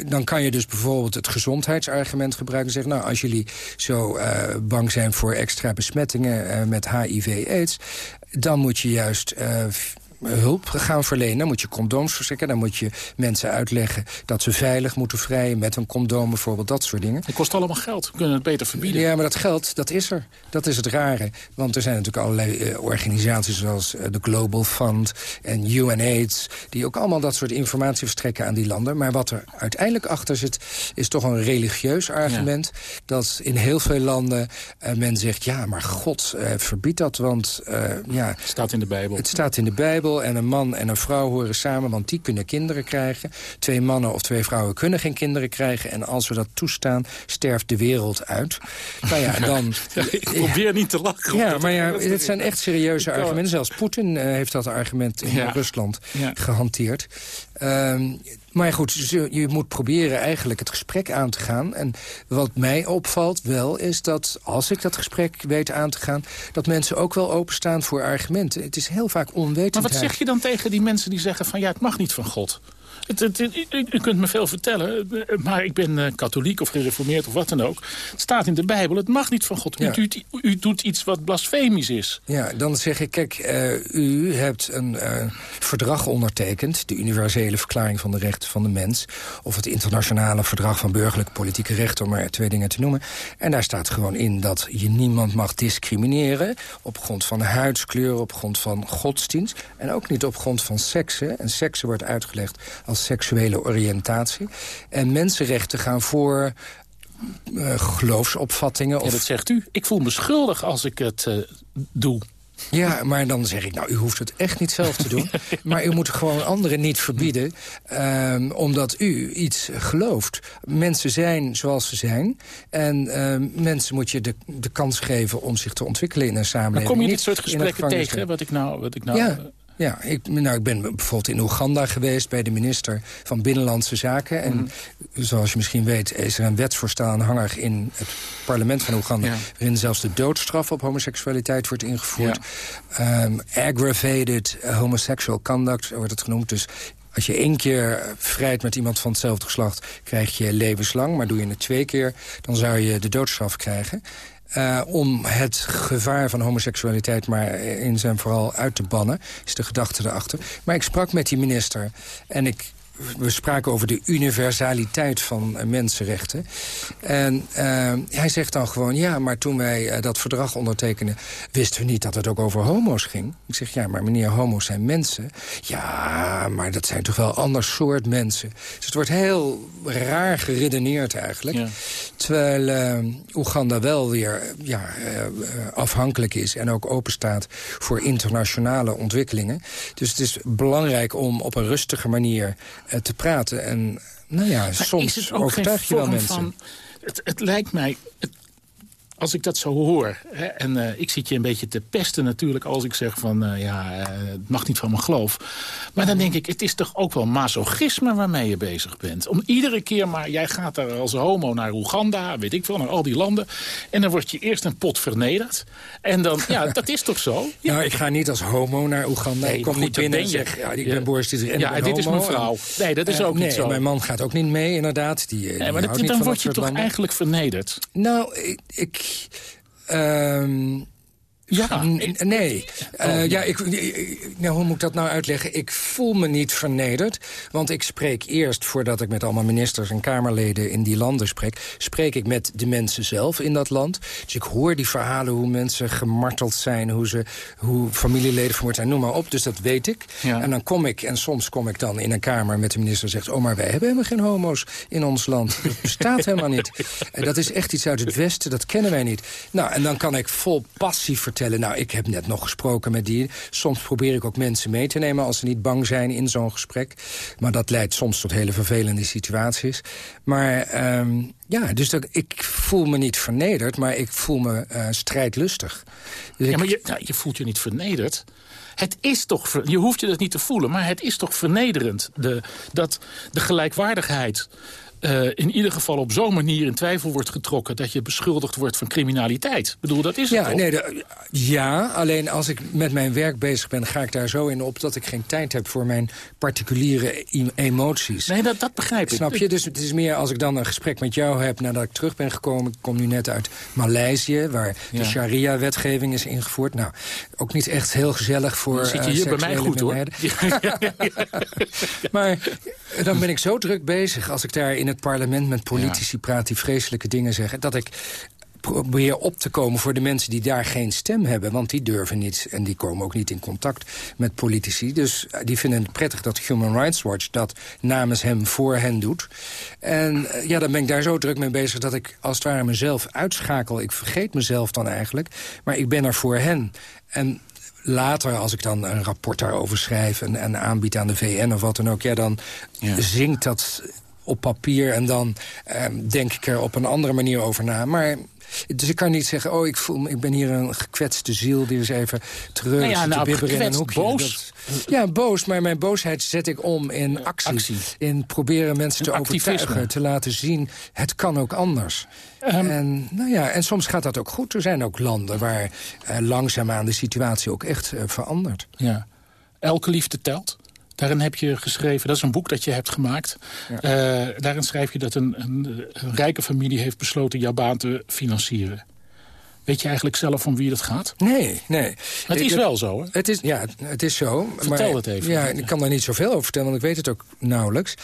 dan kan je dus bijvoorbeeld het gezondheidsargument gebruiken. En zeggen, nou, als jullie zo bang zijn voor extra besmettingen met HIV-AIDS... dan moet je juist hulp gaan verlenen. Dan moet je condooms verstrekken. Dan moet je mensen uitleggen dat ze veilig moeten vrijen... met een condoom bijvoorbeeld, dat soort dingen. Het kost allemaal geld. We kunnen het beter verbieden. Ja, maar dat geld, dat is er. Dat is het rare. Want er zijn natuurlijk allerlei uh, organisaties zoals uh, de Global Fund en UNAIDS... die ook allemaal dat soort informatie verstrekken aan die landen. Maar wat er uiteindelijk achter zit, is toch een religieus argument... dat in heel veel landen uh, men zegt... ja, maar God verbiedt dat, want... ja, het staat in de Bijbel. Het staat in de Bijbel en een man en een vrouw horen samen... want die kunnen kinderen krijgen. Twee mannen of twee vrouwen kunnen geen kinderen krijgen. En als we dat toestaan, sterft de wereld uit. Nou ja, dan... ik probeer niet te lachen. Ja, maar ja, dit zijn echt serieuze argumenten. Zelfs Poetin uh, heeft dat argument in. Rusland gehanteerd. Um, maar goed, je moet proberen eigenlijk het gesprek aan te gaan. En wat mij opvalt wel is dat als ik dat gesprek weet aan te gaan... dat mensen ook wel openstaan voor argumenten. Het is heel vaak onwetendheid. Maar wat zeg je dan tegen die mensen die zeggen van... ja, het mag niet van God? Het, het, u, kunt me veel vertellen, maar ik ben uh, katholiek of gereformeerd of wat dan ook. Het staat in de Bijbel, het mag niet van God. Ja. U, u, doet iets wat blasfemisch is. Ja, dan zeg ik, kijk, uh, u hebt een uh, verdrag ondertekend... de Universele Verklaring van de Rechten van de Mens... of het Internationale Verdrag van Burgerlijke Politieke Rechten... om maar twee dingen te noemen. En daar staat gewoon in dat je niemand mag discrimineren... op grond van huidskleur, op grond van godsdienst... en ook niet op grond van seksen. En seksen wordt uitgelegd als seksuele oriëntatie. En mensenrechten gaan voor uh, geloofsopvattingen. Of... Ja, dat zegt u. Ik voel me schuldig als ik het uh, doe. Ja, maar dan zeg ik, nou, u hoeft het echt niet zelf te doen. maar u moet gewoon anderen niet verbieden, um, omdat u iets gelooft. Mensen zijn zoals ze zijn. En um, mensen moet je de, de kans geven om zich te ontwikkelen in een samenleving. Maar kom je dit soort gesprekken tegen, wat ik nou... Wat ik nou ja. Ja, ik, nou, ik ben bijvoorbeeld in Oeganda geweest... bij de minister van Binnenlandse Zaken. En mm. zoals je misschien weet is er een wetsvoorstel aanhangig in het parlement van Oeganda... Ja. waarin zelfs de doodstraf op homoseksualiteit wordt ingevoerd. Ja. Um, aggravated homosexual conduct wordt het genoemd. Dus als je één keer vrijt met iemand van hetzelfde geslacht... krijg je levenslang, maar doe je het twee keer... dan zou je de doodstraf krijgen. Uh, om het gevaar van homoseksualiteit maar in zijn vooral uit te bannen. Is de gedachte erachter. Maar ik sprak met die minister en ik we spraken over de universaliteit van uh, mensenrechten. En uh, hij zegt dan gewoon... ja, maar toen wij uh, dat verdrag ondertekenden... wisten we niet dat het ook over homo's ging. Ik zeg, ja, maar meneer, homo's zijn mensen. Ja, maar dat zijn toch wel ander soort mensen. Dus het wordt heel raar geredeneerd eigenlijk. Ja. Terwijl Oeganda wel weer ja, afhankelijk is... en ook openstaat voor internationale ontwikkelingen. Dus het is belangrijk om op een rustige manier uh, te praten. En nou ja, maar soms overtuig je wel mensen. Van, het, het lijkt mij... Het, als ik dat zo hoor, hè, en uh, ik zit je een beetje te pesten natuurlijk... als ik zeg van, uh, ja, uh, het mag niet van mijn geloof. Maar dan denk ik, het is toch ook wel masochisme waarmee je bezig bent. Om iedere keer maar, jij gaat daar als homo naar Oeganda, weet ik veel, naar al die landen. En dan word je eerst een pot vernederd. En dan, ja, dat is toch zo? Ja. Nou, ik ga niet als homo naar Oeganda. Nee, ik kom niet binnen en zeg, ja, ik ben Boris en Ja, dit is mijn vrouw. Nee, dat is ook nee, niet zo. mijn man gaat ook niet mee, inderdaad. Die, nee, maar dat, dan word je toch eigenlijk vernederd? Nou, ik... ik Um, ja, nee. Uh, ja, ik, nou, hoe moet ik dat nou uitleggen? Ik voel me niet vernederd, want ik spreek eerst... voordat ik met allemaal ministers en Kamerleden in die landen spreek... spreek ik met de mensen zelf in dat land. Dus ik hoor die verhalen hoe mensen gemarteld zijn... hoe, ze, hoe familieleden vermoord zijn, noem maar op. Dus dat weet ik. Ja. En dan kom ik, en soms kom ik dan in een kamer met de minister... en zegt, oh, maar wij hebben helemaal geen homo's in ons land. Dat bestaat helemaal niet. En dat is echt iets uit het Westen, dat kennen wij niet. Nou, en dan kan ik vol passie vertellen nou, ik heb net nog gesproken met die. Soms probeer ik ook mensen mee te nemen als ze niet bang zijn in zo'n gesprek. Maar dat leidt soms tot hele vervelende situaties. Maar um, ja, dus dat, ik voel me niet vernederd, maar ik voel me uh, strijdlustig. Dus ja, maar je, nou, je voelt je niet vernederd. Het is toch, je hoeft je dat niet te voelen, maar het is toch vernederend. De, dat de gelijkwaardigheid uh, in ieder geval op zo'n manier in twijfel wordt getrokken... dat je beschuldigd wordt van criminaliteit. Ik bedoel, dat is ja, het toch? Nee, de, ja, alleen als ik met mijn werk bezig ben... ga ik daar zo in op dat ik geen tijd heb voor mijn particuliere e emoties. Nee, dat, dat begrijp ik. Snap je? Dus het is meer als ik dan een gesprek met jou heb... nadat ik terug ben gekomen. Ik kom nu net uit Maleisië, waar ja. de sharia-wetgeving is ingevoerd. Nou, ook niet echt heel gezellig voor dan zit je hier uh, bij mij goed, hoor. maar dan ben ik zo druk bezig als ik daar in het parlement met politici praat... die vreselijke dingen zeggen, dat ik probeer op te komen voor de mensen die daar geen stem hebben. Want die durven niet en die komen ook niet in contact met politici. Dus eh, die vinden het prettig dat Human Rights Watch dat namens hem voor hen doet. En eh, ja, dan ben ik daar zo druk mee bezig dat ik als het ware mezelf uitschakel. Ik vergeet mezelf dan eigenlijk, maar ik ben er voor hen. En later, als ik dan een rapport daarover schrijf... en, en aanbied aan de VN of wat dan ook... ja, dan ja. zinkt dat op papier en dan eh, denk ik er op een andere manier over na. Maar dus ik kan niet zeggen, oh, ik, voel, ik ben hier een gekwetste ziel... die is even terug nou ja, nou, te bibberen in een hoekje. boos. Dat, ja, boos, maar mijn boosheid zet ik om in actie. actie. In proberen mensen te overtuigen, te laten zien... het kan ook anders. Um, en, nou ja, en soms gaat dat ook goed. Er zijn ook landen waar uh, langzaamaan de situatie ook echt uh, verandert. Ja. Elke liefde telt? Daarin heb je geschreven, dat is een boek dat je hebt gemaakt. Ja. Uh, daarin schrijf je dat een, een, een, rijke familie heeft besloten jouw baan te financieren. Weet je eigenlijk zelf om wie het gaat? Nee, nee. het is wel zo, hè? Het is, ja, het is zo. Vertel maar, het even. Ja, ik kan daar niet zoveel over vertellen, want ik weet het ook nauwelijks.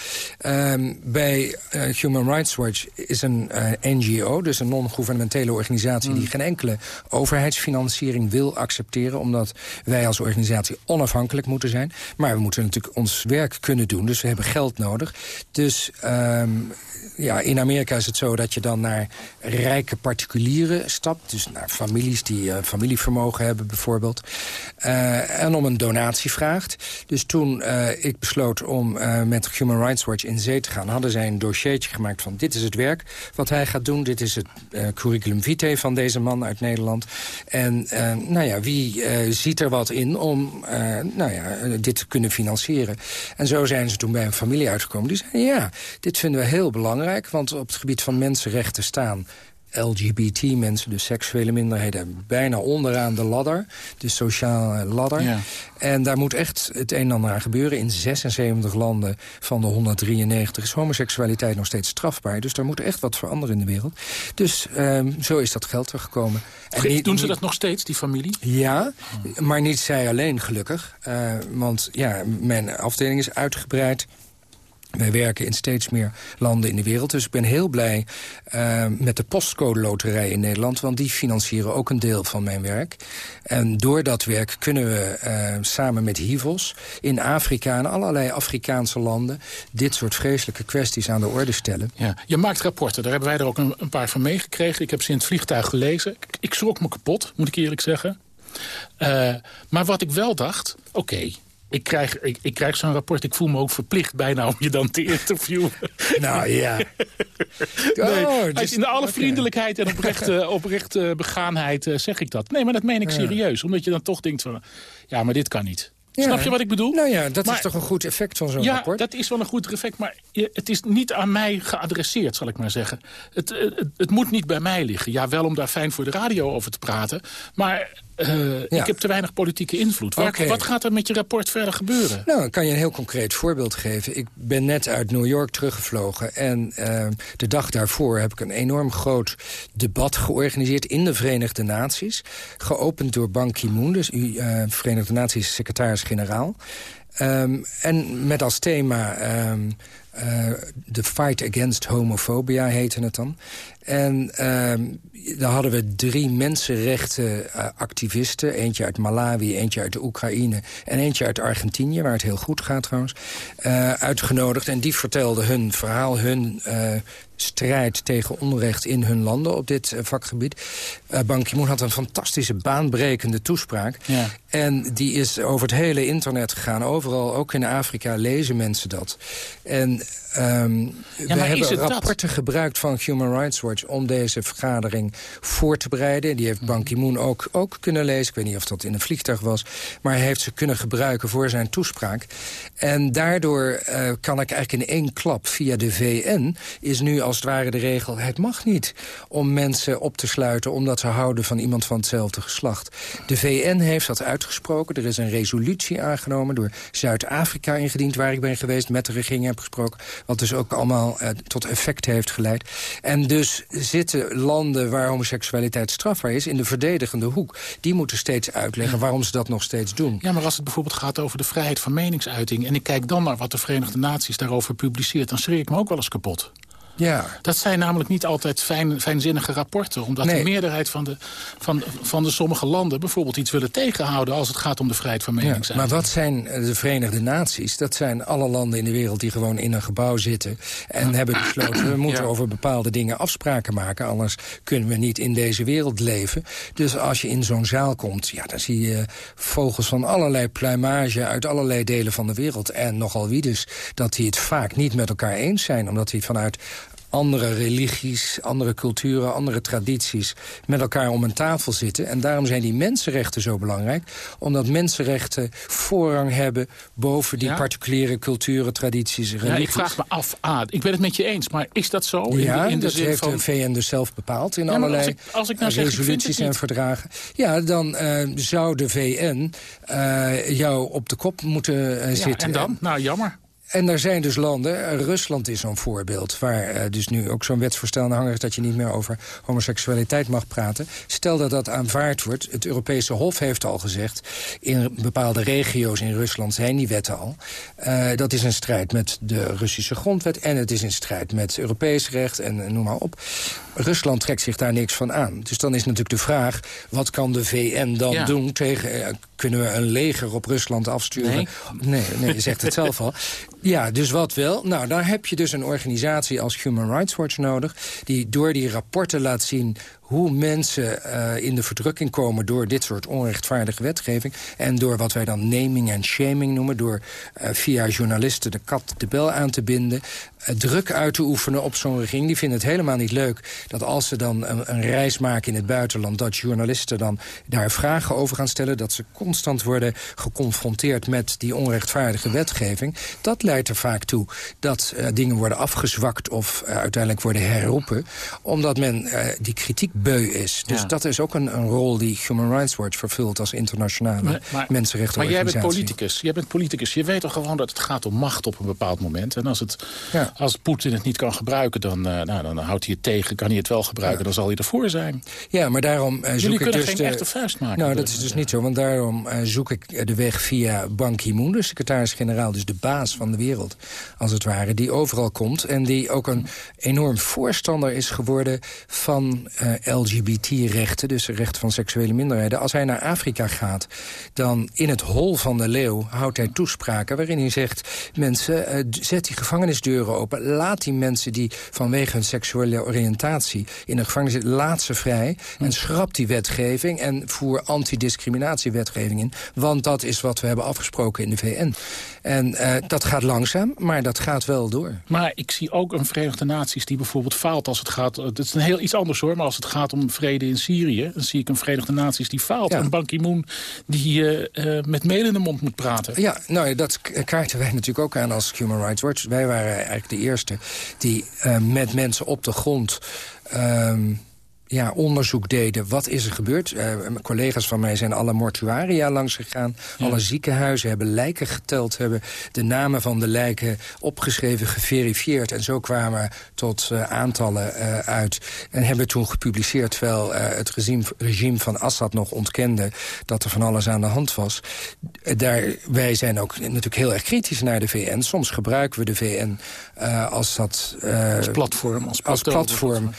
Um, bij uh, Human Rights Watch is een uh, NGO, dus een non-governementele organisatie... die mm. geen enkele overheidsfinanciering wil accepteren... omdat wij als organisatie onafhankelijk moeten zijn. Maar we moeten natuurlijk ons werk kunnen doen, dus we hebben geld nodig. Dus um, ja, in Amerika is het zo dat je dan naar rijke particulieren stapt. Dus naar families die uh, familievermogen hebben bijvoorbeeld. Uh, en om een donatie vraagt. Dus toen uh, ik besloot om met Human Rights Watch in zee te gaan... hadden zij een dossiertje gemaakt van dit is het werk wat hij gaat doen. Dit is het curriculum vitae van deze man uit Nederland. En nou ja, wie ziet er wat in om nou ja, dit te kunnen financieren? En zo zijn ze toen bij een familie uitgekomen. Die zeiden ja, dit vinden we heel belangrijk want op het gebied van mensenrechten staan LGBT-mensen, dus seksuele minderheden... bijna onderaan de ladder, de sociale ladder. Ja. En daar moet echt het een en ander aan gebeuren. In 76 landen van de 193 is homoseksualiteit nog steeds strafbaar. Dus daar moet echt wat veranderen in de wereld. Dus um, zo is dat geld er gekomen. En niet, Doen ze dat nog steeds, die familie? Ja, maar niet zij alleen gelukkig. Uh, want ja, mijn afdeling is uitgebreid. Wij werken in steeds meer landen in de wereld. Dus ik ben heel blij uh, met de postcode loterij in Nederland... want die financieren ook een deel van mijn werk. En door dat werk kunnen we uh, samen met HIVOS in Afrika... en allerlei Afrikaanse landen dit soort vreselijke kwesties aan de orde stellen. Ja. Je maakt rapporten, daar hebben wij er ook een, paar van meegekregen. Ik heb ze in het vliegtuig gelezen. Ik, ik schrok me kapot, moet ik eerlijk zeggen. Uh, maar wat ik wel dacht, oké... ik krijg, ik, ik krijg zo'n rapport. Ik voel me ook verplicht bijna om je dan te interviewen. Nou ja. nee, oh, dus, in alle vriendelijkheid en oprechte, oprechte begaanheid uh, zeg ik dat. Nee, maar dat meen ik serieus. Omdat je dan toch denkt van... Ja, maar dit kan niet. Ja. Snap je wat ik bedoel? Nou ja, dat is toch een goed effect van zo'n ja, rapport? Ja, dat is wel een goed effect, maar het is niet aan mij geadresseerd, zal ik maar zeggen. Het, het, het, moet niet bij mij liggen. Ja, wel om daar fijn voor de radio over te praten. Maar uh, ja. Ik heb te weinig politieke invloed. Wat, okay. wat, gaat er met je rapport verder gebeuren? Nou, ik kan je een heel concreet voorbeeld geven. Ik ben net uit New York teruggevlogen. En uh, de dag daarvoor heb ik een enorm groot debat georganiseerd... in de Verenigde Naties. Geopend door Ban Ki-moon, dus uh, Verenigde Naties secretaris-generaal. Um, en met als thema... Um, The Fight Against Homophobia heette het dan. En uh, daar hadden we drie mensenrechtenactivisten. Uh, eentje uit Malawi, eentje uit de Oekraïne... en eentje uit Argentinië, waar het heel goed gaat trouwens... Uh, uitgenodigd. En die vertelden hun verhaal, hun uh, strijd tegen onrecht in hun landen op dit vakgebied. Uh, Ban Ki-moon had een fantastische baanbrekende toespraak. Ja. En die is over het hele internet gegaan. Overal, ook in Afrika, lezen mensen dat. En um, ja, we hebben rapporten dat? gebruikt van Human Rights Watch... om deze vergadering voor te bereiden. Die heeft Ban Ki-moon ook, ook kunnen lezen. Ik weet niet of dat in een vliegtuig was. Maar hij heeft ze kunnen gebruiken voor zijn toespraak. En daardoor uh, kan ik eigenlijk in één klap via de VN... is nu als het ware de regel... het mag niet om mensen op te sluiten... omdat ze houden van iemand van hetzelfde geslacht. De VN heeft dat uitgesproken. Er is een resolutie aangenomen door Zuid-Afrika ingediend... waar ik ben geweest, met de regering heb gesproken... wat dus ook allemaal uh, tot effect heeft geleid. En dus zitten landen waar homoseksualiteit strafbaar is... in de verdedigende hoek. Die moeten steeds uitleggen waarom ze dat nog steeds doen. Ja, maar als het bijvoorbeeld gaat over de vrijheid van meningsuiting... en ik kijk dan naar wat de Verenigde Naties daarover publiceert... dan schrik ik me ook wel eens kapot. Ja. Dat zijn namelijk niet altijd fijn, fijnzinnige rapporten. Omdat nee. de meerderheid van de, van, van de sommige landen bijvoorbeeld iets willen tegenhouden... als het gaat om de vrijheid van meningsuiting. Ja, maar wat zijn de Verenigde Naties? Dat zijn alle landen in de wereld die gewoon in een gebouw zitten... en hebben besloten, we moeten ja. over bepaalde dingen afspraken maken... anders kunnen we niet in deze wereld leven. Dus als je in zo'n zaal komt, ja, dan zie je vogels van allerlei pluimage... uit allerlei delen van de wereld. En nogal wie dus dat die het vaak niet met elkaar eens zijn... omdat die vanuit andere religies, andere culturen, andere tradities... met elkaar om een tafel zitten. En daarom zijn die mensenrechten zo belangrijk. Omdat mensenrechten voorrang hebben boven die ja? particuliere culturen, tradities, religies. Ja, ik vraag me af, ah, ik ben het met je eens, maar is dat zo? Ja, in de, in de dat heeft van... de VN dus zelf bepaald in ja, allerlei als ik, als ik nou resoluties zeg, en verdragen. Ja, dan uh, zou de VN uh, jou op de kop moeten uh, zitten. En dan? Nou, jammer. En er zijn dus landen, Rusland is zo'n voorbeeld... waar uh, dus nu ook zo'n wetsvoorstel aan is... dat je niet meer over homoseksualiteit mag praten. Stel dat dat aanvaard wordt. Het Europese Hof heeft al gezegd... in bepaalde regio's in Rusland zijn die wetten al. Uh, dat is een strijd met de Russische grondwet... en het is in strijd met Europees recht en noem maar op. Rusland trekt zich daar niks van aan. Dus dan is natuurlijk de vraag... wat kan de VN dan ja. doen tegen... kunnen we een leger op Rusland afsturen? Nee, nee, nee je zegt het zelf al. Ja, dus wat wel? Nou, daar heb je dus een organisatie als Human Rights Watch nodig... die door die rapporten laat zien hoe mensen uh, in de verdrukking komen... door dit soort onrechtvaardige wetgeving. En door wat wij dan naming en shaming noemen. Door uh, via journalisten de kat de bel aan te binden. Uh, druk uit te oefenen op zo'n regering. Die vinden het helemaal niet leuk dat als ze dan een, een, reis maken in het buitenland... dat journalisten dan daar vragen over gaan stellen. Dat ze constant worden geconfronteerd met die onrechtvaardige wetgeving. Dat leidt er vaak toe dat dingen worden afgezwakt... of uiteindelijk worden herroepen. Omdat men die kritiek beu is. Dus dat is ook een, een, rol die Human Rights Watch vervult... als internationale maar, maar, mensenrechtenorganisatie. Maar jij bent politicus. Jij bent politicus. Je weet toch gewoon dat het gaat om macht op een bepaald moment. En als, het, ja. als Poetin het niet kan gebruiken, dan, uh, nou, dan houdt hij het tegen. Kan hij het wel gebruiken, ja. dan zal hij ervoor zijn. Ja, maar daarom uh, zoek Jullie ik kunnen dus geen de... echte vuist maken. Nou, dat is dus niet zo. Want daarom uh, zoek ik de weg via Ban Ki-moon, de secretaris-generaal. Dus de baas van de wereld, als het ware. Die overal komt en die ook een enorm voorstander is geworden van LGBT-rechten, dus rechten van seksuele minderheden. Als hij naar Afrika gaat, dan in het hol van de leeuw houdt hij toespraken... waarin hij zegt, mensen, uh, zet die gevangenisdeuren open. Laat die mensen die vanwege hun seksuele oriëntatie in de gevangenis zitten... laat ze vrij en schrap die wetgeving... en voer antidiscriminatiewetgeving in. Want dat is wat we hebben afgesproken in de VN. En uh, dat gaat langzaam, maar dat gaat wel door. Maar ik zie ook een Verenigde Naties die bijvoorbeeld faalt als het gaat... Het is een heel iets anders hoor, maar als het gaat om vrede in Syrië... dan zie ik een Verenigde Naties die faalt. Ja. En Ban Ki-moon die uh, uh, met mail in de mond moet praten. Ja, nou, dat kaarten wij natuurlijk ook aan als Human Rights Watch. Wij waren eigenlijk de eerste die uh, met mensen op de grond... Um, ja, onderzoek deden. Wat is er gebeurd? Uh, collega's van mij zijn alle mortuaria langs gegaan. Ja. Alle ziekenhuizen hebben lijken geteld. Hebben de namen van de lijken opgeschreven, geverifieerd. En zo kwamen tot uh, aantallen uh, uit. En hebben toen gepubliceerd... terwijl het regime, regime van Assad nog ontkende... dat er van alles aan de hand was. daar, wij zijn ook natuurlijk heel erg kritisch naar de VN. Soms gebruiken we de VN als dat... als platform. Als, als platform,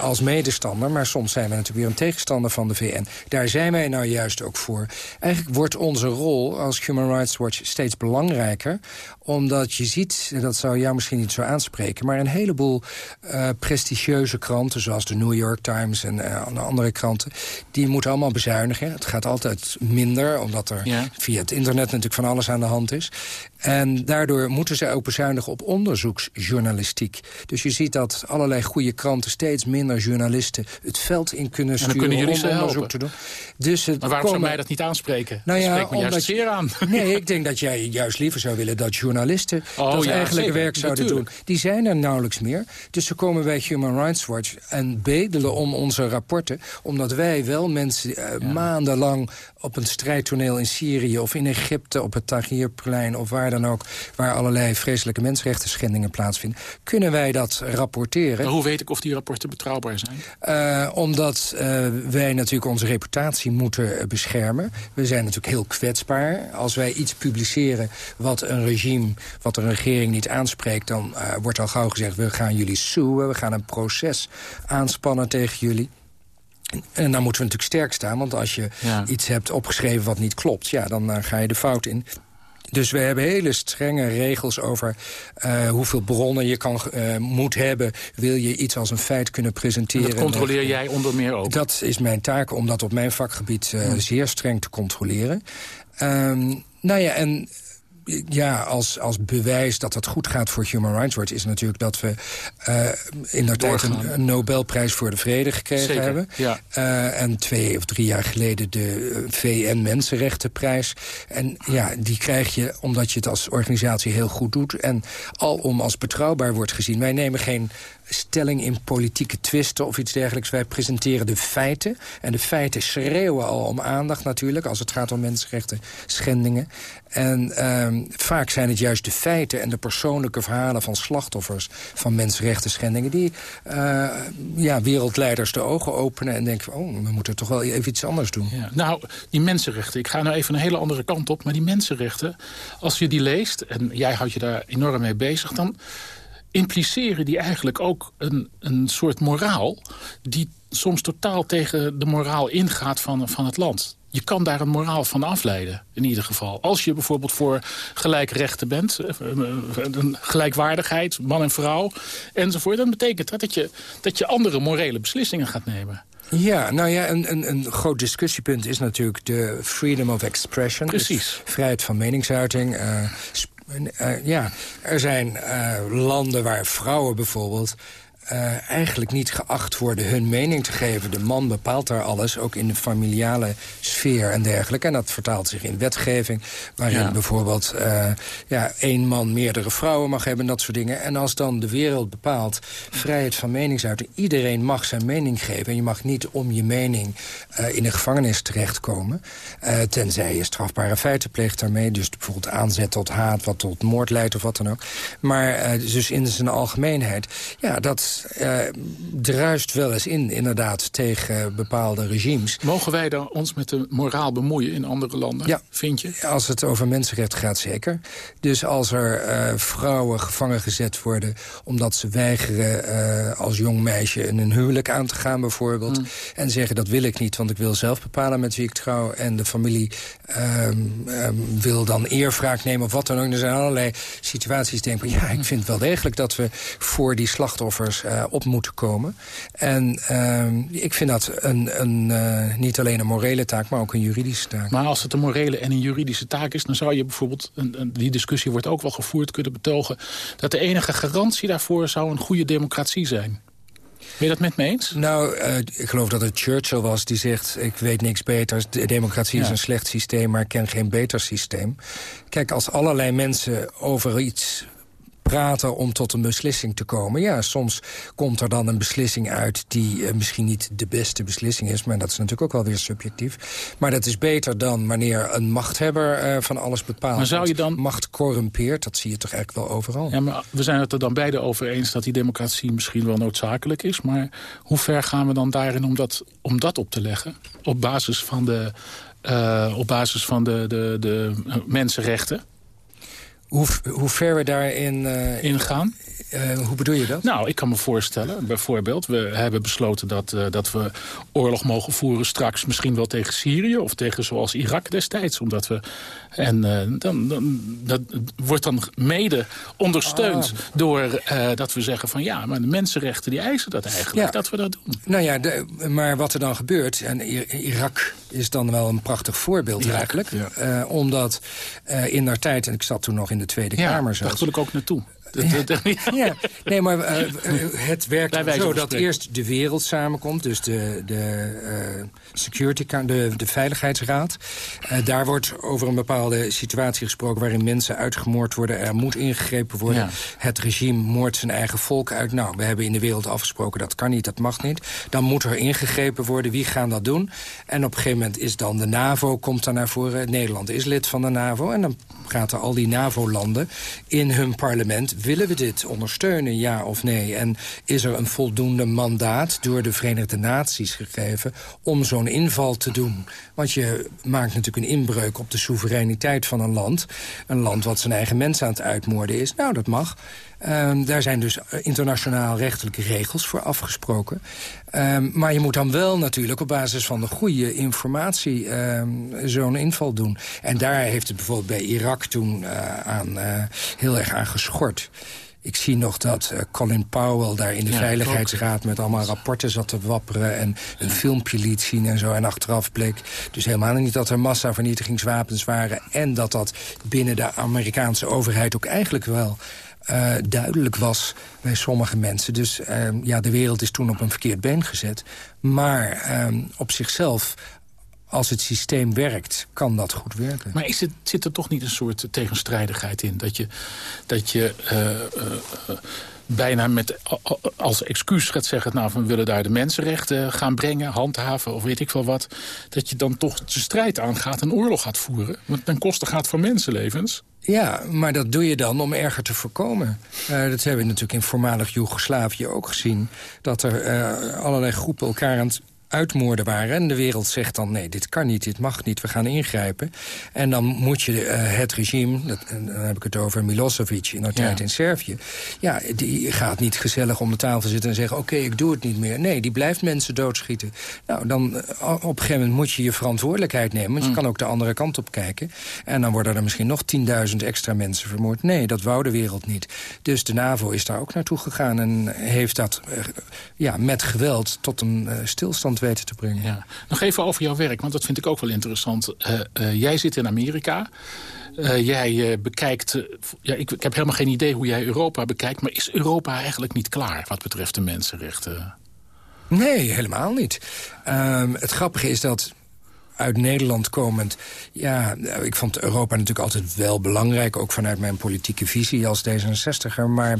als medestander maar soms zijn we natuurlijk weer een tegenstander van de VN. Daar zijn wij nou juist ook voor. Eigenlijk wordt onze rol als Human Rights Watch steeds belangrijker omdat je ziet, en dat zou jou misschien niet zo aanspreken... maar een heleboel uh, prestigieuze kranten, zoals de New York Times... en uh, andere kranten, die moeten allemaal bezuinigen. Het gaat altijd minder, omdat er ja. via het internet natuurlijk van alles aan de hand is. En daardoor moeten ze ook bezuinigen op onderzoeksjournalistiek. Dus je ziet dat allerlei goede kranten steeds minder journalisten... het veld in kunnen sturen kunnen om onderzoek helpen. te doen. Dus het maar waarom komen... zou mij dat niet aanspreken? Nou ja, Spreek me juist zeer aan. Nee, ik denk dat jij juist liever zou willen dat journalisten... Oh, dat ja, eigenlijk zeker, werk zouden natuurlijk. doen. Die zijn er nauwelijks meer. Dus ze komen bij Human Rights Watch en bedelen om onze rapporten... omdat wij wel mensen uh, ja. maandenlang op een strijdtoneel in Syrië... of in Egypte op het Tahrirplein of waar dan ook... waar allerlei vreselijke mensenrechten schendingen plaatsvinden... kunnen wij dat rapporteren. Maar hoe weet ik of die rapporten betrouwbaar zijn? Uh, omdat uh, wij natuurlijk onze reputatie moeten beschermen. We zijn natuurlijk heel kwetsbaar. Als wij iets publiceren wat een regime, wat een regering niet aanspreekt... dan uh, wordt al gauw gezegd, we gaan jullie soeën, we gaan een proces aanspannen tegen jullie. En dan moeten we natuurlijk sterk staan, want als je ja. iets hebt opgeschreven wat niet klopt... ja, dan uh, ga je de fout in. Dus we hebben hele strenge regels over uh, hoeveel bronnen je kan, uh, moet hebben. Wil je iets als een feit kunnen presenteren. En dat controleer jij onder meer ook? Dat is mijn taak om dat op mijn vakgebied uh, hmm. zeer streng te controleren. Um, nou ja, en ja, als, als bewijs dat het goed gaat voor Human Rights Watch... is natuurlijk dat we uh, in de tijd een, een, Nobelprijs voor de Vrede gekregen Zeker, hebben. Ja. Uh, en twee of drie jaar geleden de VN-Mensenrechtenprijs. En ja, die krijg je omdat je het als organisatie heel goed doet... en alom als betrouwbaar wordt gezien. Wij nemen geen stelling in politieke twisten of iets dergelijks. Wij presenteren de feiten. En de feiten schreeuwen al om aandacht natuurlijk... als het gaat om mensenrechten schendingen. En um, vaak zijn het juist de feiten en de persoonlijke verhalen van slachtoffers... van mensenrechten schendingen... die uh, ja, wereldleiders de ogen openen en denken... oh, we moeten toch wel even iets anders doen. Nou, die mensenrechten, ik ga nou even een hele andere kant op... maar die mensenrechten, als je die leest... en jij houdt je daar enorm mee bezig... dan impliceren die eigenlijk ook een, een soort moraal... die soms totaal tegen de moraal ingaat van, van het land. Je kan daar een moraal van afleiden, in ieder geval. Als je bijvoorbeeld voor gelijke rechten bent, een gelijkwaardigheid, man en vrouw, enzovoort... dan betekent dat dat je, dat je andere morele beslissingen gaat nemen. Ja, nou ja, een, een, een groot discussiepunt is natuurlijk de freedom of expression. Dus Precies. vrijheid van meningsuiting. Uh, ja, er zijn uh, landen waar vrouwen bijvoorbeeld uh, eigenlijk niet geacht worden hun mening te geven. De man bepaalt daar alles, ook in de familiale sfeer en dergelijke. En dat vertaalt zich in wetgeving, waarin bijvoorbeeld uh, ja, één man meerdere vrouwen mag hebben, dat soort dingen. En als dan de wereld bepaalt, vrijheid van meningsuiting, iedereen mag zijn mening geven. En je mag niet om je mening uh, in de gevangenis terechtkomen, tenzij je strafbare feiten pleegt daarmee. Dus bijvoorbeeld aanzet tot haat, wat tot moord leidt of wat dan ook. Maar dus in zijn algemeenheid, ja, dat uh, druist wel eens in, inderdaad, tegen bepaalde regimes. Mogen wij dan ons met de moraal bemoeien in andere landen, ja, vind je? Als het over mensenrechten gaat, zeker. Dus als er uh, vrouwen gevangen gezet worden... omdat ze weigeren uh, als jong meisje een huwelijk aan te gaan bijvoorbeeld... Mm. en zeggen dat wil ik niet, want ik wil zelf bepalen met wie ik trouw... en de familie um, um, wil dan eerwraak nemen of wat dan ook. Er zijn allerlei situaties, denk ik, ja, ik vind wel degelijk dat we voor die slachtoffers uh, op moeten komen. En uh, ik vind dat een, een, uh, niet alleen een morele taak, maar ook een juridische taak. Maar als het een morele en een juridische taak is... dan zou je bijvoorbeeld, een, die discussie wordt ook wel gevoerd... kunnen betogen dat de enige garantie daarvoor zou een goede democratie zijn. Ben je dat met me eens? Nou, uh, ik geloof dat het Churchill was die zegt... ik weet niks beters, de democratie ja. is een slecht systeem... maar ik ken geen beter systeem. Kijk, als allerlei mensen over iets praten om tot een beslissing te komen. Ja, soms komt er dan een beslissing uit die uh, misschien niet de beste beslissing is. Maar dat is natuurlijk ook wel weer subjectief. Maar dat is beter dan wanneer een machthebber uh, van alles bepaalt. Maar zou je dan... Macht corrumpeert, dat zie je toch eigenlijk wel overal. Ja, maar we zijn het er dan beide over eens dat die democratie misschien wel noodzakelijk is. Maar hoe ver gaan we dan daarin om dat, om dat op te leggen? Op basis van de, uh, op basis van de, de, de mensenrechten? Hoe, hoe ver we daarin uh, in gaan? Uh, hoe bedoel je dat? Nou, ik kan me voorstellen, bijvoorbeeld... we hebben besloten dat, uh, dat we oorlog mogen voeren straks... misschien wel tegen Syrië of tegen zoals Irak destijds. Omdat we, en dan, dan, dat wordt dan mede ondersteund ah. door dat we zeggen van... ja, maar de mensenrechten die eisen dat eigenlijk, ja. dat we dat doen. Nou ja, de, maar wat er dan gebeurt... en Irak is dan wel een prachtig voorbeeld Irak, eigenlijk... Ja. omdat in der tijd, en ik zat toen nog in de Tweede ja, Kamer zelfs. daar wil ik ook naartoe. ja, nee, maar uh, het werkt zo dat eerst de wereld samenkomt. Dus de, de, uh, security, de, de Veiligheidsraad. Uh, daar wordt over een bepaalde situatie gesproken... waarin mensen uitgemoord worden. Er moet ingegrepen worden. Ja. Het regime moordt zijn eigen volk uit. Nou, we hebben in de wereld afgesproken dat kan niet, dat mag niet. Dan moet er ingegrepen worden. Wie gaan dat doen? En op een gegeven moment is dan de NAVO, komt dan naar voren. Nederland is lid van de NAVO. En dan praten al die NAVO-landen in hun parlement willen we dit ondersteunen, ja of nee? En is er een voldoende mandaat door de Verenigde Naties gegeven... om zo'n inval te doen? Want je maakt natuurlijk een inbreuk op de soevereiniteit van een land. Een land wat zijn eigen mensen aan het uitmoorden is. Nou, dat mag. Um, daar zijn dus internationaal rechtelijke regels voor afgesproken. Um, maar je moet dan wel natuurlijk op basis van de goede informatie um, zo'n inval doen. En daar heeft het bijvoorbeeld bij Irak toen uh, aan, uh, heel erg aan geschort. Ik zie nog dat uh, Colin Powell daar in de ja, Veiligheidsraad... met allemaal rapporten zat te wapperen en een filmpje liet zien en zo. En achteraf bleek dus helemaal niet dat er massavernietigingswapens waren... en dat dat binnen de Amerikaanse overheid ook eigenlijk wel uh, duidelijk was bij sommige mensen. Dus uh, ja, de wereld is toen op een verkeerd been gezet. Maar uh, op zichzelf als het systeem werkt, kan dat goed werken. Maar is het, zit er toch niet een soort tegenstrijdigheid in? Dat je, dat je uh, uh, bijna met, als excuus gaat zeggen... nou, we willen daar de mensenrechten gaan brengen, handhaven of weet ik veel wat... dat je dan toch de strijd aangaat en oorlog gaat voeren. Want ten koste gaat van mensenlevens. Ja, maar dat doe je dan om erger te voorkomen. Uh, dat hebben we natuurlijk in voormalig Joegoslavië ook gezien. Dat er uh, allerlei groepen elkaar aan het uitmoorden waren. En de wereld zegt dan, nee, dit kan niet, dit mag niet, we gaan ingrijpen. En dan moet je uh, het regime, dat, dan heb ik het over Milosevic in de tijd ja. in Servië... ja, die gaat niet gezellig om de tafel zitten en zeggen... oké, okay, ik doe het niet meer. Nee, die blijft mensen doodschieten. Nou, dan uh, op een gegeven moment moet je je verantwoordelijkheid nemen... want je mm. kan ook de andere kant op kijken. En dan worden er misschien nog 10.000 extra mensen vermoord. Nee, dat wou de wereld niet. Dus de NAVO is daar ook naartoe gegaan en heeft dat uh, ja, met geweld tot een stilstand weten te brengen. Ja. Nog even over jouw werk, want dat vind ik ook wel interessant. jij zit in Amerika. jij bekijkt... ja, ik, ik heb helemaal geen idee hoe jij Europa bekijkt... maar is Europa eigenlijk niet klaar wat betreft de mensenrechten? Nee, helemaal niet. Ehm, het grappige is dat uit Nederland komend... ja, ik vond Europa natuurlijk altijd wel belangrijk... ook vanuit mijn politieke visie als D66er. Maar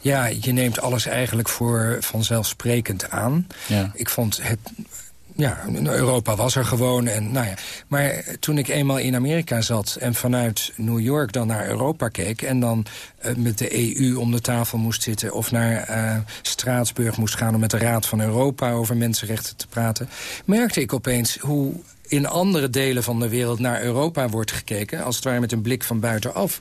ja, je neemt alles eigenlijk voor vanzelfsprekend aan. Ja. Ik vond het ja, Europa was er gewoon. En, nou ja. Maar toen ik eenmaal in Amerika zat en vanuit New York dan naar Europa keek... en dan uh, met de EU om de tafel moest zitten... of naar uh, Straatsburg moest gaan om met de Raad van Europa over mensenrechten te praten... merkte ik opeens hoe in andere delen van de wereld naar Europa wordt gekeken... als het ware met een blik van buitenaf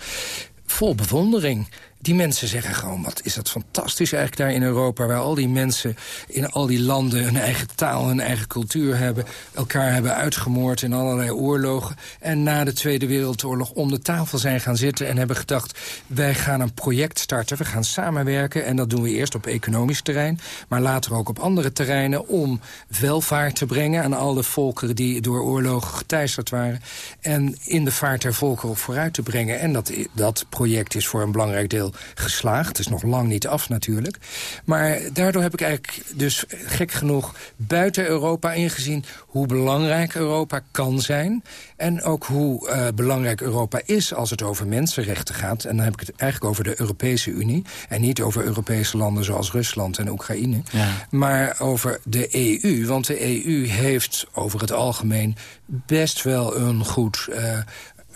vol bewondering die mensen zeggen gewoon, wat is dat fantastisch eigenlijk daar in Europa... waar al die mensen in al die landen hun eigen taal, hun eigen cultuur hebben... elkaar hebben uitgemoord in allerlei oorlogen... en na de Tweede Wereldoorlog om de tafel zijn gaan zitten... en hebben gedacht, wij gaan een project starten, we gaan samenwerken... en dat doen we eerst op economisch terrein... maar later ook op andere terreinen om welvaart te brengen... aan alle volkeren die door oorlogen geteisterd waren... en in de vaart der volkeren vooruit te brengen. En dat, dat project is voor een belangrijk deel geslaagd. Het is nog lang niet af natuurlijk. Maar daardoor heb ik eigenlijk dus gek genoeg buiten Europa ingezien... hoe belangrijk Europa kan zijn. En ook hoe uh, belangrijk Europa is als het over mensenrechten gaat. En dan heb ik het eigenlijk over de Europese Unie. En niet over Europese landen zoals Rusland en Oekraïne. Ja. Maar over de EU. Want de EU heeft over het algemeen best wel een goed uh,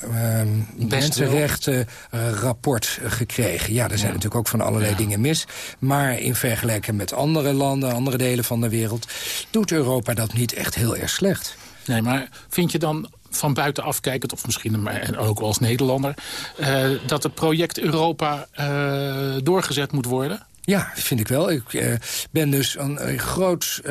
uh, mensenrechtenrapport gekregen. Ja, er zijn natuurlijk ook van allerlei dingen mis. Maar in vergelijking met andere landen, andere delen van de wereld... doet Europa dat niet echt heel erg slecht. Nee, maar vind je dan van buitenaf kijkend, of misschien ook als Nederlander... Uh, dat het project Europa uh, doorgezet moet worden? Ja, vind ik wel. Ik uh, ben dus een, een groot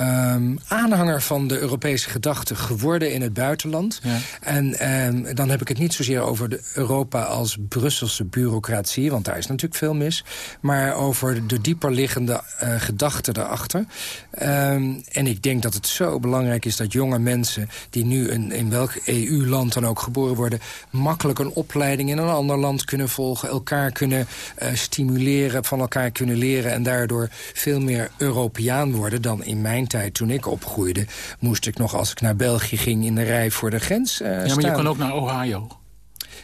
um, aanhanger van de Europese gedachte geworden in het buitenland. Ja. En um, dan heb ik het niet zozeer over de Europa als Brusselse bureaucratie... want daar is natuurlijk veel mis... maar over de dieperliggende uh, gedachte daarachter. Um, en ik denk dat het zo belangrijk is dat jonge mensen... die nu in, in welk EU-land dan ook geboren worden... makkelijk een opleiding in een ander land kunnen volgen... elkaar kunnen uh, stimuleren, van elkaar kunnen leren... en daardoor veel meer Europeaan worden dan in mijn tijd, toen ik opgroeide... moest ik nog, als ik naar België ging, in de rij voor de grens uh, Ja, maar je kon ook naar Ohio.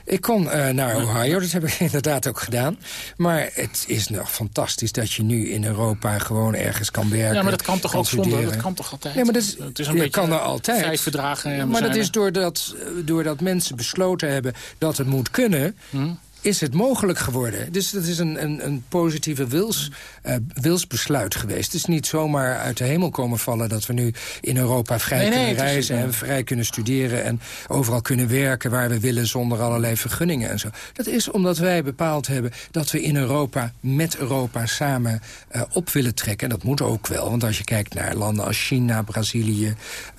Ik kon uh, naar Ohio, dat heb ik inderdaad ook gedaan. Maar het is nog fantastisch dat je nu in Europa gewoon ergens kan werken. Ja, maar dat kan toch ook zonder? Dat kan toch altijd? Ja, maar dat is, het is een beetje kan er altijd. Vijf verdragen. maar dat is doordat, doordat mensen besloten hebben dat het moet kunnen... Hm? Is het mogelijk geworden. Dus dat is een, een, een positieve wils, uh, wilsbesluit geweest. Het is niet zomaar uit de hemel komen vallen... dat we nu in Europa vrij nee, kunnen nee, reizen en vrij kunnen studeren... en overal kunnen werken waar we willen zonder allerlei vergunningen en zo. Dat is omdat wij bepaald hebben dat we in Europa met Europa samen uh, op willen trekken. En dat moet ook wel, want als je kijkt naar landen als China, Brazilië...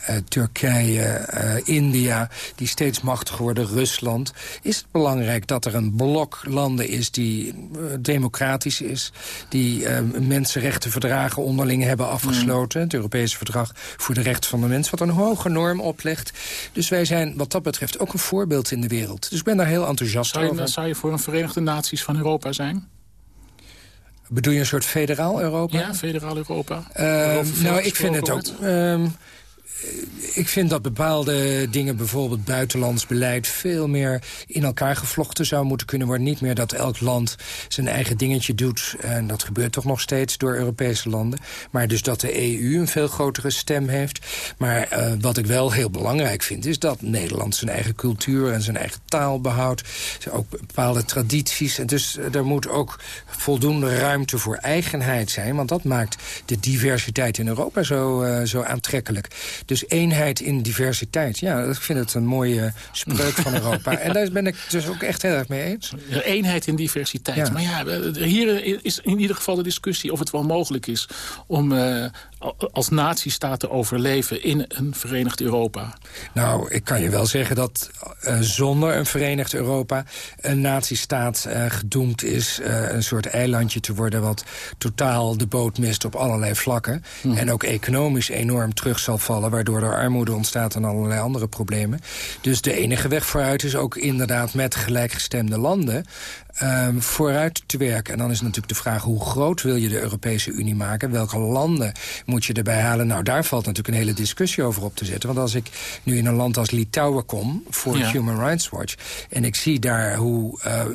Uh, Turkije, India, die steeds machtiger worden, Rusland... is het belangrijk dat er een blok landen is die uh, democratisch is... die uh, mensenrechtenverdragen onderling hebben afgesloten. Het Europese Verdrag voor de Rechten van de Mens... wat een hoge norm oplegt. Dus wij zijn wat dat betreft ook een voorbeeld in de wereld. Dus ik ben daar heel enthousiast zou je, over. Zou je voor een Verenigde Naties van Europa zijn? Bedoel je een soort federaal Europa? Ja, federaal Europa. Uh, nou, ik vind het ook... Uh, ik vind dat bepaalde dingen, bijvoorbeeld buitenlands beleid... veel meer in elkaar gevlochten zou moeten kunnen worden. Niet meer dat elk land zijn eigen dingetje doet. En dat gebeurt toch nog steeds door Europese landen. Maar dus dat de EU een veel grotere stem heeft. Maar uh, wat ik wel heel belangrijk vind... is dat Nederland zijn eigen cultuur en zijn eigen taal behoudt. Ook bepaalde tradities. En dus uh, er moet ook voldoende ruimte voor eigenheid zijn. Want dat maakt de diversiteit in Europa zo, zo aantrekkelijk. Dus eenheid in diversiteit. Ja, ik vind het een mooie spreuk van Europa. en daar ben ik dus ook echt heel erg mee eens. eenheid in diversiteit. Maar ja, hier is in ieder geval de discussie of het wel mogelijk is... om uh, als nazistaat te overleven in een verenigd Europa? Nou, ik kan je wel zeggen dat uh, zonder een verenigd Europa... een nazistaat uh, gedoemd is uh, een soort eilandje te worden... wat totaal de boot mist op allerlei vlakken. Mm. En ook economisch enorm terug zal vallen... waardoor er armoede ontstaat en allerlei andere problemen. Dus de enige weg vooruit is ook inderdaad met gelijkgestemde landen... Um, vooruit te werken. En dan is natuurlijk de vraag hoe groot wil je de Europese Unie maken? Welke landen moet je erbij halen? Nou, daar valt natuurlijk een hele discussie over op te zetten. Want als ik nu in een land als Litouwen kom voor ja. Human Rights Watch... en ik zie daar hoe... Uh,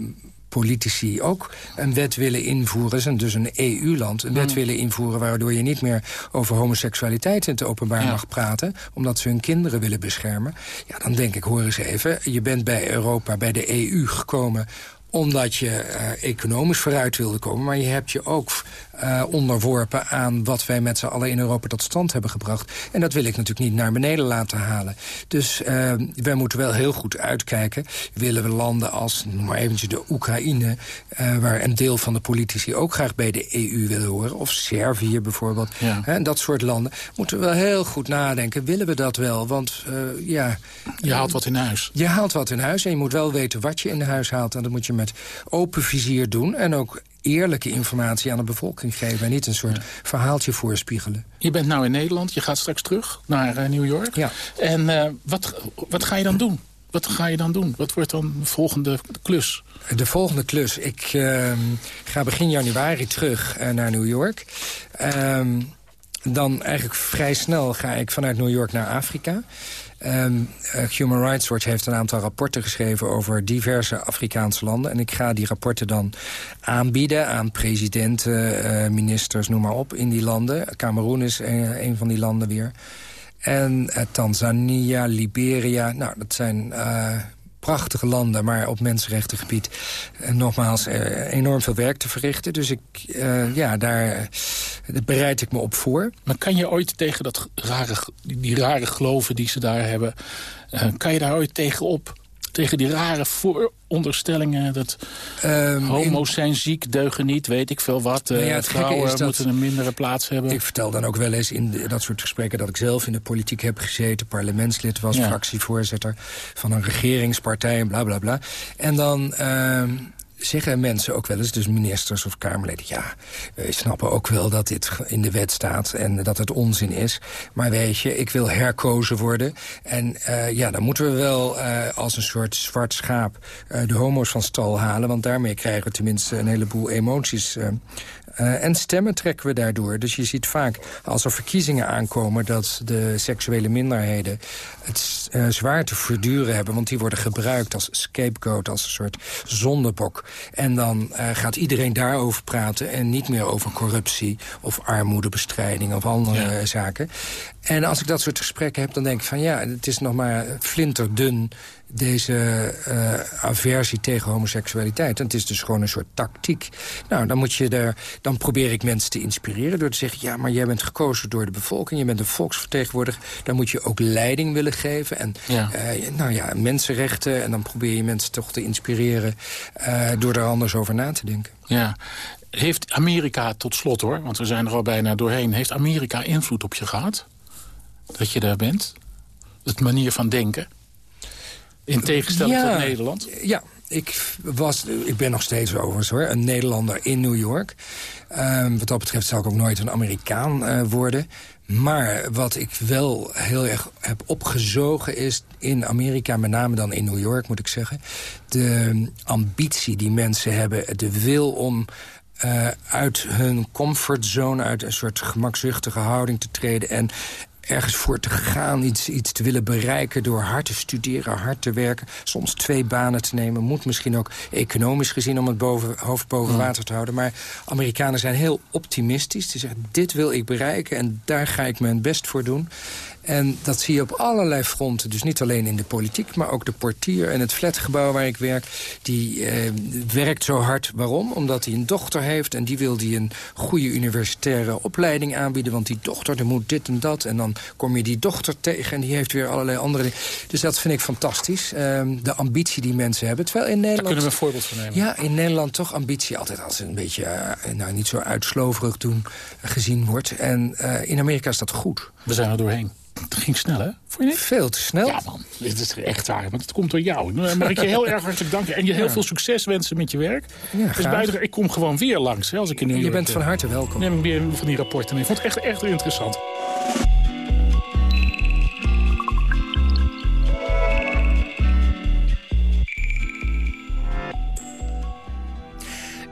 politici ook een wet willen invoeren, dus een EU-land, een wet mm. willen invoeren waardoor je niet meer over homoseksualiteit in het openbaar ja. mag praten, omdat ze hun kinderen willen beschermen. Ja, dan denk ik, hoor eens even, je bent bij Europa, bij de EU gekomen omdat je uh, economisch vooruit wilde komen. Maar je hebt je ook uh, onderworpen aan wat wij met z'n allen in Europa tot stand hebben gebracht. En dat wil ik natuurlijk niet naar beneden laten halen. Dus uh, wij moeten wel heel goed uitkijken. Willen we landen als, noem maar eventjes de Oekraïne... Uh, waar een deel van de politici ook graag bij de EU willen horen... of Servië bijvoorbeeld, ja. en dat soort landen... moeten we wel heel goed nadenken. Willen we dat wel? Want ja... Je haalt wat in huis. Je haalt wat in huis en je moet wel weten wat je in huis haalt. En dat moet je met open vizier doen. En ook eerlijke informatie aan de bevolking geven... en niet een soort verhaaltje voorspiegelen. Je bent nou in Nederland, je gaat straks terug naar uh, New York. Ja. En uh, wat, wat ga je dan doen? Wat ga je dan doen? Wat wordt dan de volgende klus? De volgende klus? Ik uh, ga begin januari terug uh, naar New York. Ehm, dan eigenlijk vrij snel ga ik vanuit New York naar Afrika. Um, Human Rights Watch heeft een aantal rapporten geschreven over diverse Afrikaanse landen. En ik ga die rapporten dan aanbieden aan presidenten, uh, ministers, noem maar op, in die landen. Cameroen is een, een van die landen weer. En Tanzania, Liberia, nou, dat zijn prachtige landen, maar op mensenrechtengebied uh, nogmaals enorm veel werk te verrichten. Dus ik, uh, ja, daar bereid ik me op voor. Maar kan je ooit tegen dat rare, die rare geloven die ze daar hebben, kan je daar ooit tegen op? Tegen die rare vooronderstellingen... dat um, homo's zijn ziek, deugen niet, weet ik veel wat. Uh, ja, vrouwen moeten een mindere plaats hebben. Ik vertel dan ook wel eens in dat soort gesprekken... dat ik zelf in de politiek heb gezeten, parlementslid was... Ja. fractievoorzitter van een regeringspartij en bla bla bla. En dan... Uh, zeggen mensen ook wel eens, dus ministers of Kamerleden... ja, we snappen ook wel dat dit in de wet staat en dat het onzin is. Maar weet je, ik wil herkozen worden. En uh, ja, dan moeten we wel uh, als een soort zwart schaap de homo's van stal halen... want daarmee krijgen we tenminste een heleboel emoties uh, en stemmen trekken we daardoor. Dus je ziet vaak als er verkiezingen aankomen... dat de seksuele minderheden het uh, zwaar te verduren hebben. Want die worden gebruikt als scapegoat, als een soort zondebok. En dan uh, gaat iedereen daarover praten... en niet meer over corruptie of armoedebestrijding of andere ja. zaken. En als ik dat soort gesprekken heb, dan denk ik van... ja, het is nog maar flinterdun deze uh, aversie tegen homoseksualiteit. En het is dus gewoon een soort tactiek. Nou, dan, moet je er, dan probeer ik mensen te inspireren door te zeggen... ja, maar jij bent gekozen door de bevolking, je bent een volksvertegenwoordiger... dan moet je ook leiding willen geven. En ja. Uh, nou ja, mensenrechten. En dan probeer je mensen toch te inspireren... Uh, door er anders over na te denken. Ja. Heeft Amerika, tot slot hoor, want we zijn er al bijna doorheen... heeft Amerika invloed op je gehad? Dat je daar bent? Het manier van denken? In tegenstelling ja, tot Nederland? Ja, ik, was, ik ben nog steeds overigens hoor, een Nederlander in New York. Um, wat dat betreft zal ik ook nooit een Amerikaan uh, worden. Maar wat ik wel heel erg heb opgezogen is in Amerika... met name dan in New York, moet ik zeggen... de ambitie die mensen hebben, de wil om uh, uit hun comfortzone, uit een soort gemakzuchtige houding te treden... en ergens voor te gaan, iets, iets te willen bereiken... door hard te studeren, hard te werken, soms twee banen te nemen... moet misschien ook economisch gezien om het boven, hoofd boven water te houden. Maar Amerikanen zijn heel optimistisch. Ze zeggen, dit wil ik bereiken en daar ga ik mijn best voor doen. En dat zie je op allerlei fronten. Dus niet alleen in de politiek, maar ook de portier en het flatgebouw waar ik werk. Die eh, werkt zo hard. Waarom? Omdat hij een dochter heeft en die wil die een goede universitaire opleiding aanbieden. Want die dochter, die moet dit en dat. En dan kom je die dochter tegen en die heeft weer allerlei andere dingen. Dus dat vind ik fantastisch. Ehm, de ambitie die mensen hebben. Terwijl in Nederland... Daar kunnen we een voorbeeld van nemen. Ja, in Nederland toch ambitie altijd als een beetje... Uh, nou, niet zo uitsloverig doen gezien wordt. En uh, in Amerika is dat goed. We zijn er doorheen. Het ging snel, hè? Vond je niet? Veel te snel. Ja, man. Dit is echt waar. Want het komt door jou. Mag ik je heel erg hartelijk danken. En je heel veel succes wensen met je werk. Ja, dus buiten, ik kom gewoon weer langs. Hè, als ik in New Je bent van harte welkom. Neem ik weer van die rapporten mee. Ik vond het echt, echt interessant.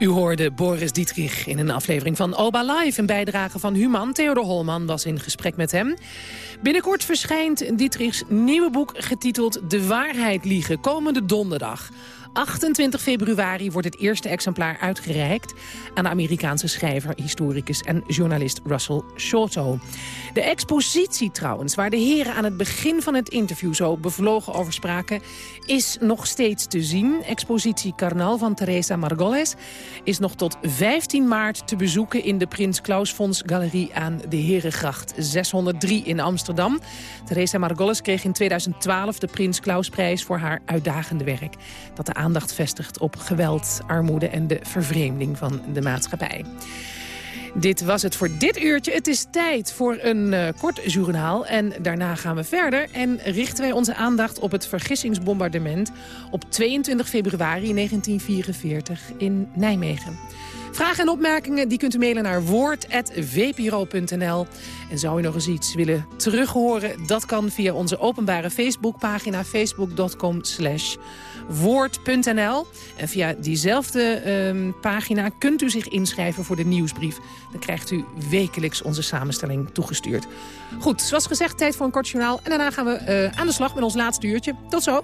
U hoorde Boris Dietrich in een aflevering van Oba Live. Een bijdrage van Human. Theodor Holman was in gesprek met hem. Binnenkort verschijnt Dietrichs nieuwe boek getiteld De Waarheid Liegen. Komende donderdag. 28 februari wordt het eerste exemplaar uitgereikt... aan de Amerikaanse schrijver, historicus en journalist Russell Shorto. De expositie trouwens, waar de heren aan het begin van het interview... zo bevlogen over spraken, is nog steeds te zien. Expositie Carnal van Teresa Margoles is nog tot 15 maart te bezoeken... in de Prins Claus Fonds Galerie aan de Herengracht 603 in Amsterdam. Teresa Margoles kreeg in 2012 de Prins Klausprijs voor haar uitdagende werk. Dat de aandacht vestigt op geweld, armoede en de vervreemding van de maatschappij. Dit was het voor dit uurtje. Het is tijd voor een uh, kort journaal. En daarna gaan we verder en richten wij onze aandacht op het vergissingsbombardement... op 22 februari 1944 in Nijmegen. Vragen en opmerkingen die kunt u mailen naar woord.vpro.nl. En zou u nog eens iets willen terughoren? Dat kan via onze openbare Facebookpagina facebook.com woord.nl. En via diezelfde um, pagina kunt u zich inschrijven voor de nieuwsbrief. Dan krijgt u wekelijks onze samenstelling toegestuurd. Goed, zoals gezegd, tijd voor een kort journaal. En daarna gaan we uh, aan de slag met ons laatste uurtje. Tot zo.